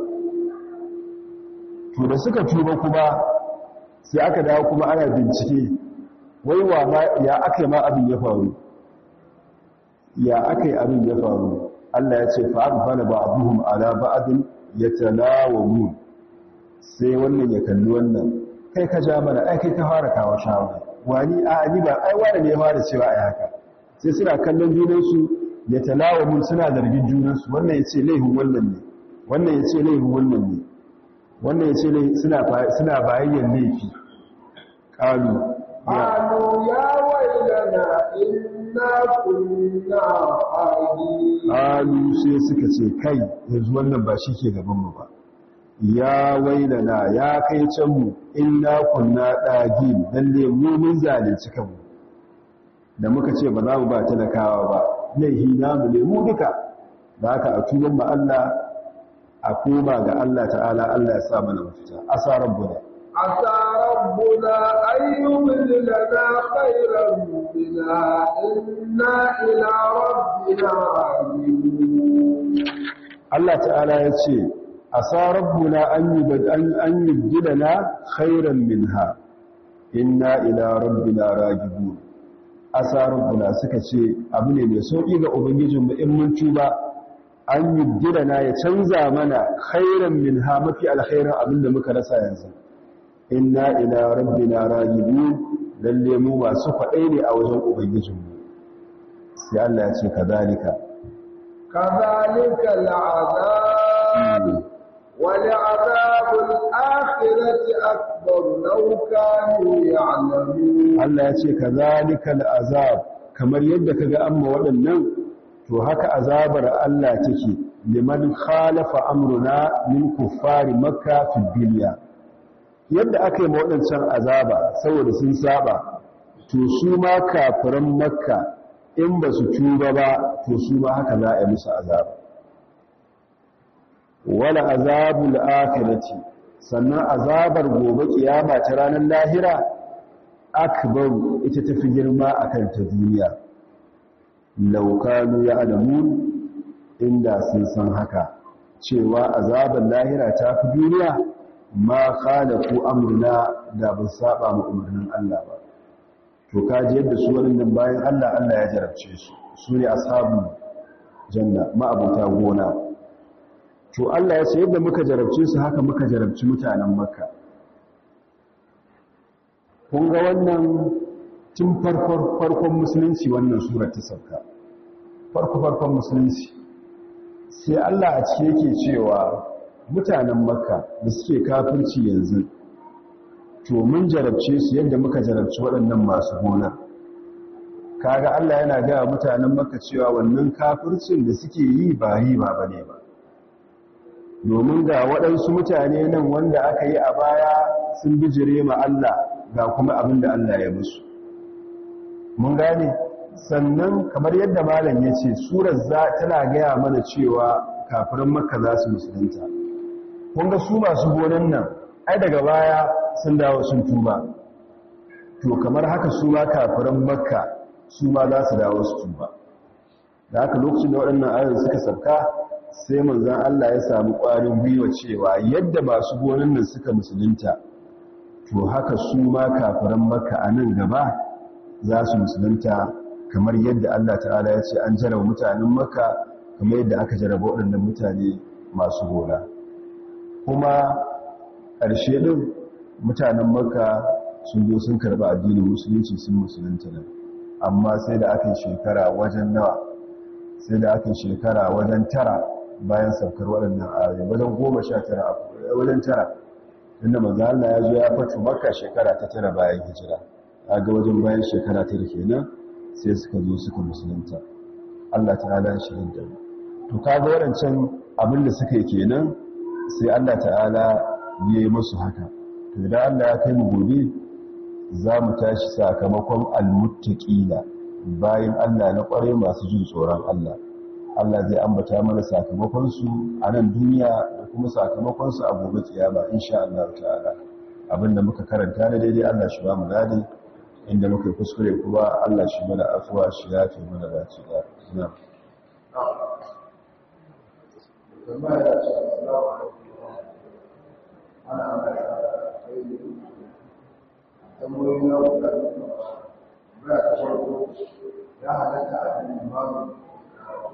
To da suka tuba kuma sai aka dawo kuma ana bincike wai wa ma ya aka ma abin ya faru? Ya aka yi abin ya faru? Allah ya ce fa'abana ba'duhum ala ba'din yatalawamun. Sai wannan ya kalli wannan. kai ka ja mana ai kai ka fara kawo shawara. Wani a ni ba ai wani ne ya fara cewa ai haka. Sai suna kallon junansu ya talawa mun suna zargin junansu. Wannan ya ce laifin wannan ne. Wannan ya ce laifin wannan ne. Wannan ya ce suna suna bayayyan laifi. Qalu qalu ya wailana inna kunna qalu sai suka ce kai yanzu wannan ba shi ke gaban mu ba. ya wailana ya kai canmu inna kunna dagin lalle mu mun zalunci kanmu. Da muka ce ba za mu ba talakawa ba laihi namu ne mu duka. Da aka a tuban mu Allah a koma ga Allah ta'ala Allah ya sa mana mafita. Asa rabbuna. Asa rabbuna ayyubin lana khairan minha inna ila rabbina rajiun. Allah ta'ala ya ce asa rabbuna an yubdilana khairan minha. Inna ila rabbina ragibun asa rabbuna suka ce abu ne mai sauƙi ga ubangijin mu in mun tuba. An yubdilana ya canza mana khairan minha mafi alkhairin abin da muka rasa yanzu. Inna ila rabbina ragibun lalle mu masu kwaɗai ne a wajen ubangijin mu sai Allah ya ce kadalika kadalika al'azab. Hmm. ولعذاب الآخرة أكبر لو كانوا يعلمون Allah ya ce kadhalika al'azab kamar yadda kaga amma waɗannan to haka azabar Allah take liman khalafa amruna min kuffari makka fi dunya yadda aka yi waɗancan azaba saboda sun saba to su ma kafiran makka in ba su tuba ba to su ma haka za a yi musu azaba wala azabul akhirati sannan azabar gobe kiyama ta ranar lahira akbaru ita tafi girma akan ta duniya. Laukanu ya alamun inda sun san haka cewa azabar lahira ta fi duniya ma khalafu amruna da ba saba mu umarnin Allah ba. To kaji yadda su wannan bayan Allah Allah ya jarabce su. Su ne ashabu janna ma'abuta gona. To Allah ya ce yadda muka jarabce su haka muka jarabci mutanen makka. Kun ga wannan tun farkon musulunci wannan surar ta sauka. Farko farkon musulunci. Sai Allah a ciki yake cewa mutanen makka da suke kafirci yanzu to mun jarabce su yadda muka jarabci waɗannan masu gona. Kaga Allah yana ga mutanen makka cewa wannan kafircin da suke yi ba yi ba ba ne ba. Domin ga waɗansu mutane nan wanda aka yi a baya sun bijire ma Allah ga kuma abin da Allah ya musu. Mun gane? Sannan kamar yadda malam ya ce surar za tana gaya mana cewa kafirin makka za su musulunta. Kun ga su masu gonan nan ai daga baya sun dawo sun tuba. To kamar haka su ma kafirin makka su ma za su dawo su tuba. Da haka lokacin da waɗannan ayoyi suka sauka sai manzon Allah ya samu ƙwarin gwiwa cewa yadda masu gonan nan suka musulunta to haka su ma kafirin makka a nan gaba za su musulunta kamar yadda Allah ta'ala ya ce an jaraba mutanen makka kamar yadda aka jaraba waɗannan mutane masu gona. Kuma ƙarshe ɗin mutanen makka sun zo sun karɓi addinin musulunci sun musulunta nan. Amma sai da aka shekara wajen nawa? Sai da aka shekara wajen tara. Bayan saukar waɗannan ayoyi wajen goma sha tara wajen tara. Inda manzo Allah ya zo ya fatu makka shekara ta tara bayan hijira. Ga wajen bayan shekara tara kenan sai suka zo suka musulunta. Allah ta'ala shi da to kaga waɗancan abin da suka yi kenan sai Allah ta'ala ya yi musu haka. To idan Allah ya kai mu gobe za mu tashi sakamakon almuttaqina bayan Allah na ƙware masu jin tsoron Allah. Allah zai ambata mana sakamakon su a nan duniya da kuma sakamakon su a gobe kiyama insha Allah ta'ala. Abinda muka karanta na daidai Allah shi ba mu daɗi inda muka kuskure kuma Allah shi mana afuwa shi yafe mana dace da na ya halatta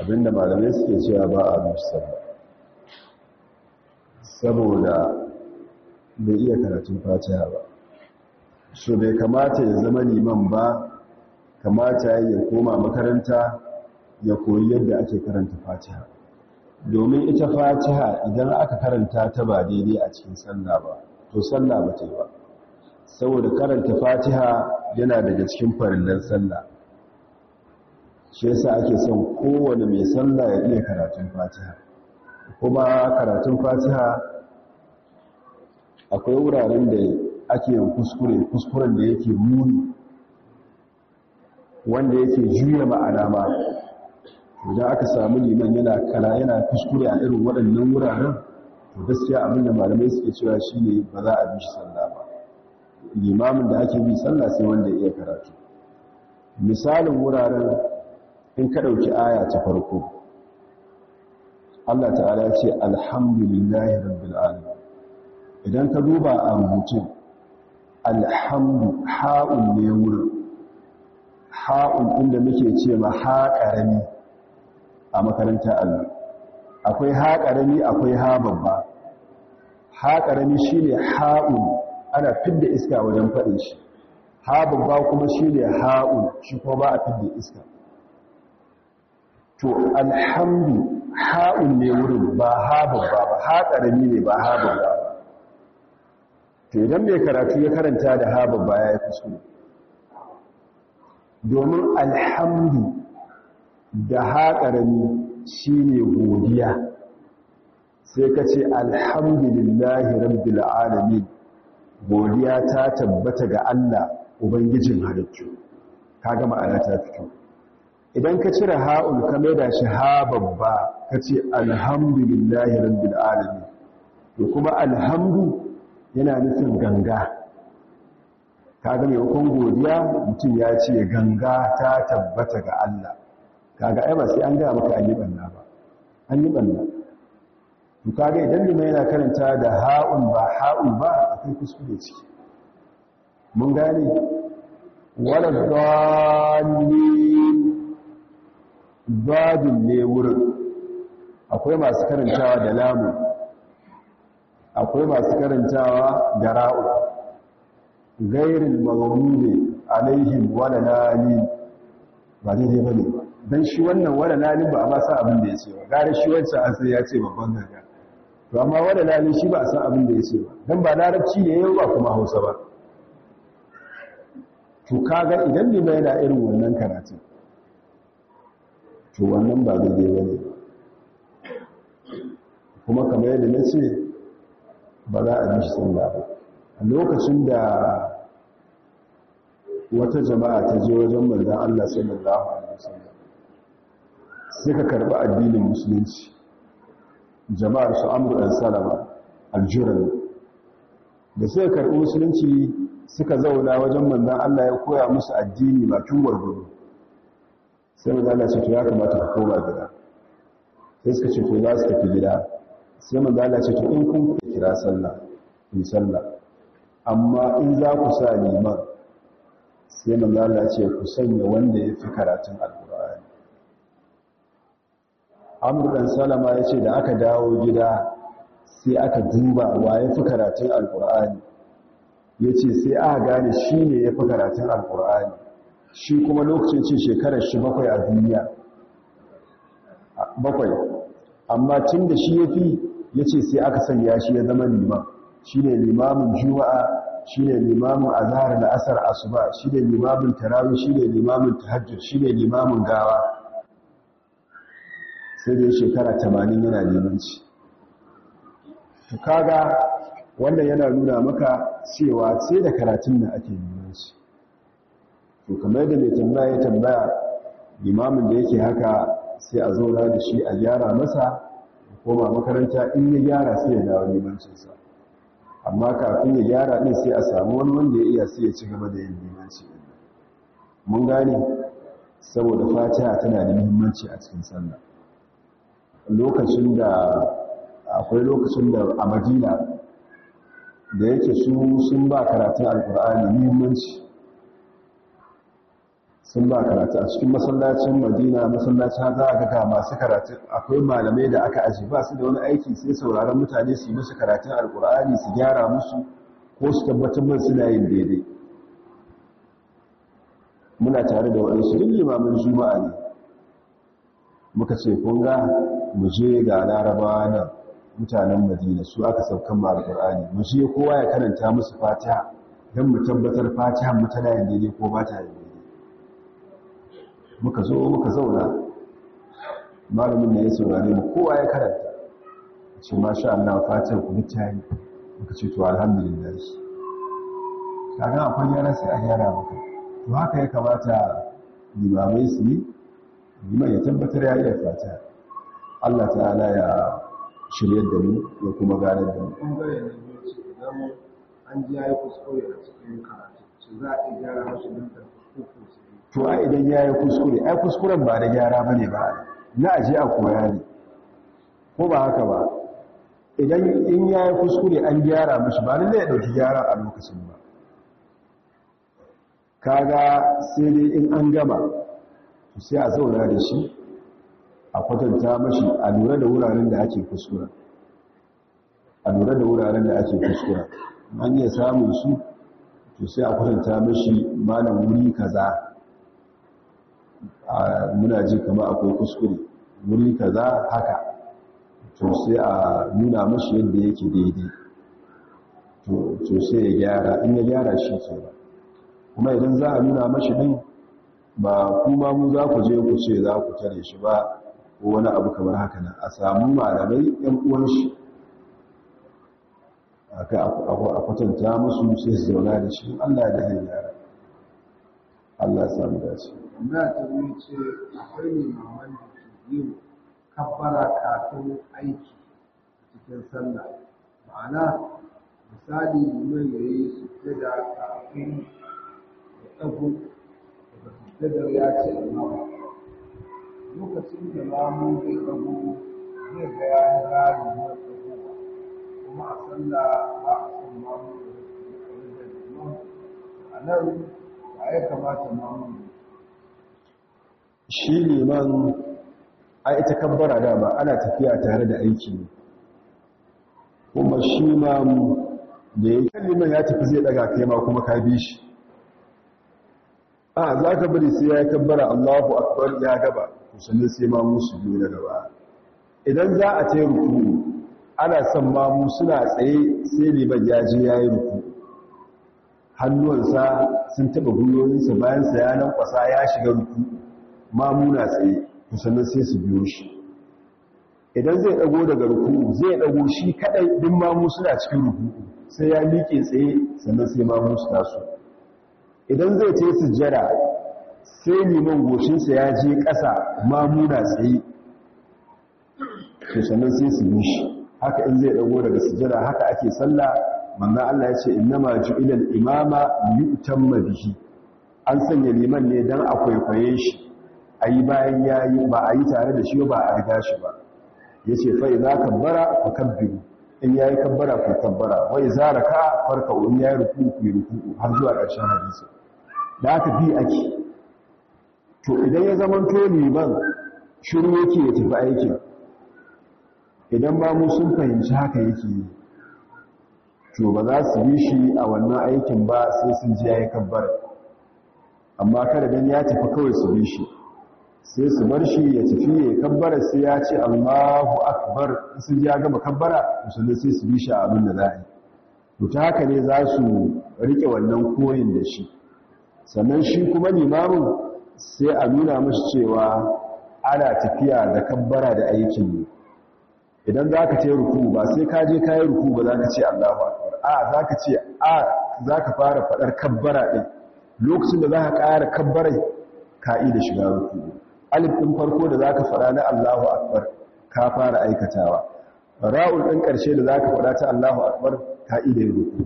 abin da malamai suke cewa ba a musar saboda bai iya karatun fatiha ba. So bai kamata ya zama liman ba kamata ya koma makaranta ya koyi yadda ake karanta fatiha. Domin ita fatiha idan aka karanta ta ba daidai a cikin sallah ba to sallah ba ta yi ba. Saboda karanta fatiha yana daga cikin farillan sallah. Shi yasa ake son kowane mai sallah ya iya karatun fatiha. Kuma karatun fatiha akwai wuraren da ake yin kuskure kuskuren da yake muni wanda yake juya ma'ana ma. Idan aka samu liman yana kara yana kuskure a irin waɗannan wuraren to gaskiya abin da malamai suke cewa shine ba za a bi shi sallah ba. Limamin da ake bi sallah sai wanda ya iya karatu. Misalin wuraren in ka ɗauki aya ta farko Allah ta'ala ce alhamdulillahi rabbil alamin. Idan ka duba a rubutun alhamdu ha'un ne wurin. Ha'un inda muke ce ma ha ƙarami a makarantar Allah. Akwai ha ƙarami akwai ha babba. Ha ƙarami shine ha'un ana fidda iska wajen faɗin shi. Ha babba kuma shine ha'un shi kuma ba a fidda iska. To alhamdu ha'un ne wurin ba ha babba ba ha ne ba ha ba. To idan mai karatu ya karanta da ha babba ya yi kuskure. Domin alhamdu da ha ƙarami shi ne godiya. Sai ka ce alhamdulillahi rabbil alamin godiya ta tabbata ga Allah ubangijin halittu. Kaga ma'ana ta fito. Idan ka cire ha'ul ka maida shi ha babba ka ce alhamdulillahi rabbil alamin. To kuma alhamdu yana nufin ganga. Kaga mai hukun godiya? Mutum ya ce ganga ta tabbata ga Allah. Kaga ai ba sai an gaya maka an yi banna ba. An yi banna to kaga idan limai yana karanta da ha'un ba ha'un ba akwai kuskure ciki. Mun gane? Wala dallin babin ne wurin. Akwai masu karantawa da lamu akwai masu karantawa da ra'u. Gairin maghdubi alaihim wala lalin ba ba ne ba. Dan shi wannan wala lalin ba a ba sa abin da ya ce ba. Gare shi wancan an sai ya ce babban gaga to amma wala lalin shi ba a san abin da ya ce ba. Dan ba larabci ne yau ba kuma Hausa ba. To kaga idan ne mai yana irin wannan karatu to wannan ba daidai ba ne kuma kamar yadda na ce ba za a bi shi sallah ba. A lokacin da wata jama'a ta je wajen manzan Allah sallallahu alaihi wasallam suka karɓi addinin musulunci. Jama'ar su amru dan salama aljurani. Da suka karɓi musulunci suka zauna wajen manzan Allah ya koya musu addini bakin gwargwado. Sai manzan Allah ce ya kamata ka koma gida. Sai suka ce to za su tafi gida. Sai manzan Allah ce to in kun kira sallah. Ku sallah. Amma in za ku sa liman sai manzala ce ku sanya wanda ya fi karatun alkur'ani amurdan salama ya ce da aka dawo gida sai aka duba wa ya fi karatun alkur'ani ya ce sai aka gane shi ne ya fi karatun alkur'ani shi kuma lokacin ce shekarar shi bakwai a duniya. Bakwai. Amma tun da shi ya fi ya ce sai aka sanya shi ya zama liman. Shi ne limamin juma'a shi ne limamin azhar da asar asuba shi ne limamin tarawih shi ne limamin tahajjud shi ne limamin gawa. Sai dai shekara 80 yana limanci. To kaga wannan yana nuna maka cewa sai da karatun da ake limanci to kamar da mai tambaya ya tambaya limamin da yake haka sai a zauna da shi a gyara masa koma makaranta in ya gyara sai ya dawo limancinsa. Amma kafin ya gyara din sai a samu wani wanda ya iya sai ya ci gaba da yin limanci. Mun gane? Saboda fatiha tana da muhimmanci a cikin sallah. Lokacin da akwai lokacin da a madina da yake su sun ba karatun alkur'ani muhimmanci. Sun ba karatu a cikin masallacin madina masallacin za a ga masu karatu. Akwai malamai da aka aji ba su da wani aiki sai sauraron mutane su yi musu karatun alkur'ani su gyara musu ko su tabbatar mun suna yin daidai. Muna tare da waɗansu duk limamin juma'a ne muka ce kun ga mu je ga larabawa nan mutanen madina su aka saukan ma alkur'ani mu je kowa ya karanta musu fatiha don mu tabbatar fatiha mu tana yin daidai ko ba ta yin muka zo muka zauna. Malamin ne ya saurare mu kowa ya karanta. Ce masha Allah fatan ku mutane muka ce to alhamdulillah. Kaga akwai gyara sai a gyara maka. To haka ya kamata limamai su yi. Liman ya tabbatar ya iya fata. Allah ta'ala ya shiryar da mu ya kuma ganar da mu. An ji ya yi kuskure a cikin karatu su za a iya gyara mashi nan da kuskure. su to a idan ya yi kuskure ai kuskuren ba da gyara ba ne ba. Na aje a koya ne ko ba haka ba? Idan in ya yi kuskure an gyara mashi ba lalle ya ɗauki gyara a lokacin ba. Kaga sai dai in an gama sai a zauna da shi a kwatanta mashi a lura da wuraren da ake kuskura. A lura da wuraren da ake kuskura. An yi samun su to sai a kwatanta mashi malam wuri kaza. Muna ji kama akwai kuskure wuri kaza haka to sai a nuna mashi yadda yake daidai. To sai ya gyara in ya gyara shi ke kuma idan za a nuna mashi din ba kuma mu za ku je ku ce za ku tare shi ba ko wani abu kamar haka nan. A samu malamai yan uwan shi aka a kwatanta musu sai su zauna da shi. Allah da zai gyara. Allah ya samu dace. Na ta yi ce akwai ne maman da ke yin kabbara kafin aiki cikin sallah. Ma'ana misali liman ya yi sujjada kafin ya tsago daga sujjadar ya ce imamu lokacin da mamu zai tsago zai ga ya yi rari na tsagowa kuma a sallah ba a son mamu da liman a nan ba ya kamata mamu shi liman a ita kabbara dama ana tafiya tare da aiki kuma shi ma da ya yi liman ya tafi zai daga kai ma kuma ka bi shi. A za ka bari sai ya yi kabbara allahu akbar ya gaba. Kusurin sai ma musu biyu na gaba. Idan za a ce ruku ana son mamu suna tsaye sai liman ya je ya yi ruku. Hannuwansa sun taɓa gwiwoyinsa bayansa ya nan kwasa ya shiga ruku. Mamu na tsaye kusurin sai su biyo shi. Idan zai ɗago daga ruku zai ɗago shi kaɗai ɗin mamu suna cikin ruku sai ya miƙe tsaye sannan sai mamu su taso. Idan zai ce sujjada sai liman goshinsa ya je ƙasa mamu na tsaye sannan sai su bi shi. Haka in zai ɗago daga sujjada haka ake sallah. Manzon Allah ya ce innama ju'ila al-imama yu'tamma bihi. An sanya liman ne dan a kwaikwaye shi. Ayi bayan yayi ba a yi tare da shi ba a riga shi ba. Ya ce fa idza kabbara fa kabbiru in yayi kabbara ku kabbara. Wa idza raka farka in yayi ruku ku ruku har zuwa ƙarshen hadisi. Da aka bi ake. To idan ya zama to liman shiru yake ya tafi aikin. Idan ba mu sun fahimci haka yake yi to ba za su bi shi a wannan aikin ba sai sun ji yayi kabbara. Amma kada dan ya tafi kawai su bi shi. Sai su bar shi ya tafi ya kabbara sai ya ce Allahu akbar. Sun ya gama kabbara musulmi sai su bi shi abin da za a yi. To ta haka ne za su riƙe wannan koyin da shi. Sannan shi kuma limamin sai a nuna mashi cewa ana tafiya da kabbara da aikin ne. Idan za ka ce ruku ba sai ka je kayi ruku ba za ka ce Allahu akbar. A za ka ce a za ka fara faɗar kabbara ɗin. Lokacin da za ka ƙara kabbarai ka da shiga ruku alif ɗin farko da za ka faɗa na Allahu Akbar ka fara aikatawa. Ra'ul ɗin ƙarshe da za ka faɗa ta Allahu Akbar ka ida ruku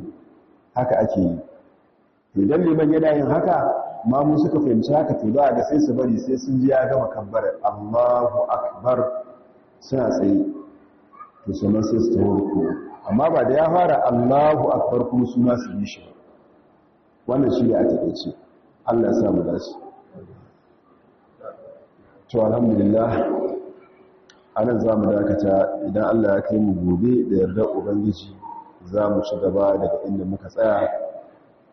haka ake yi. Idan liman yana yin haka ma mu suka fahimci haka to za ga sai su bari sai sun ji ya gama kabbar Allahu Akbar suna tsaye. To sannan sai su taho ruku amma ba da ya fara Allahu Akbar kuma su ma su yi shi wannan shi ne a taƙaice. Allah ya sa mu dace. To alhamdulillah a nan za mu dakata. Idan Allah ya kai mu gobe da yarda ubangiji za mu ci gaba daga inda muka tsaya.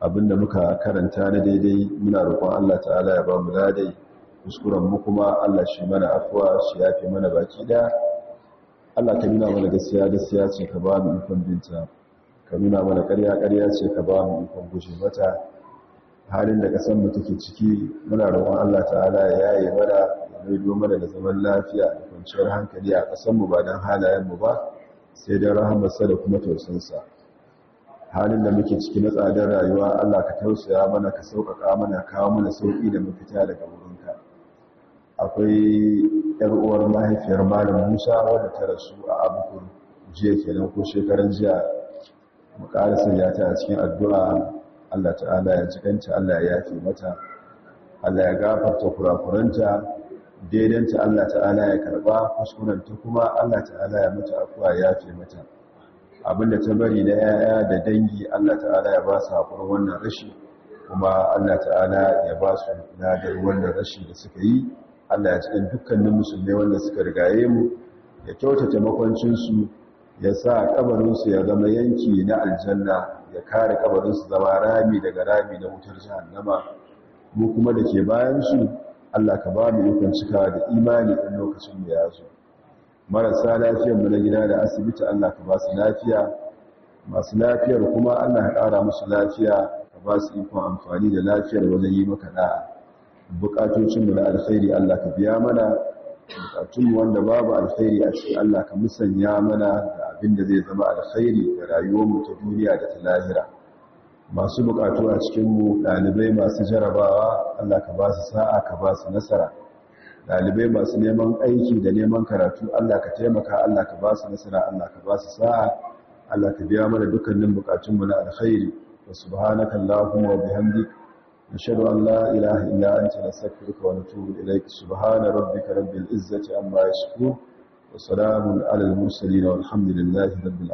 Abinda muka karanta na daidai muna roƙon Allah ta'ala ya ba mu ladai kuskuren mu kuma Allah shi mana afuwa shi yafe mana baki da Allah ka nuna mana gaskiya gaskiya ce ka ba mu ikon binta. Ka nuna mana ƙarya ƙarya ce ka ba mu ikon guje mata. Halin da ƙasar mu take ciki muna roƙon Allah ta'ala ya yaye mana. Maido mana da zaman lafiya da kwanciyar hankali a ƙasanmu ba don halayenmu ba sai don rahamarsa da kuma tausinsa halin da muke ciki na tsadar rayuwa allah ka tausaya mana ka sauƙaƙa mana kawo mana sauƙi da mafita daga wurinka. Akwai ‘yar uwar mahaifiyar malam musa wadda ta rasu a abukur jiya kenan ko shekaran jiya. Mu ƙara ta a cikin addu'a. Allah ta'ala ya jikanta allah ya yafe mata. Allah ya gafarta kurakuranta. Daidanta Allah ta'ala ya karɓa kuskurenta kuma Allah ta'ala ya mata afuwa ya fi mata. Abinda ta bari na yaya da dangi Allah ta'ala ya ba su haƙurin wannan rashi kuma Allah ta'ala ya ba su nadar wannan rashi da suka yi. Allah ya cikin dukkanin musulmai wanda suka rigaye mu ya kyautata makwancinsu ya sa kabarinsu ya zama yanki na aljanna ya kare kabarinsu zama rami daga rami na wutar jahannama. Mu kuma da ke bayansu Allah ka ba mu ikon cika da imani in lokacin da ya zo. Marasa lafiyar mu na gida da asibiti Allah ka ba su lafiya. Masu lafiyar kuma Allah ya ƙara musu lafiya ka ba su ikon amfani da lafiyar wajen yi maka da'a. Bukatocinmu na alkhairi Allah ka biya mana. Bukatunmu wanda babu alkhairi a cikin Allah ka musanya mana da abin da zai zama alkhairi ga rayuwarmu ta duniya da ta lahira. Masu bukatu a cikinmu ɗalibai masu jarabawa Allah ka ba su sa'a ka ba su nasara. Ɗalibai masu neman aiki da neman karatu Allah ka taimaka Allah ka ba su nasara Allah ka ba su sa'a Allah ka biya mana dukkanin bukatunmu na alkhairi. Wa subhanaka allahumma wa bihamdik nashhadu an la ilaha illa anta nastaghfiruka wa natubu ilayk. Subhana rabbika rabbil izzati amma yasifun wa salamun alal mursalin walhamdulillahi rabbil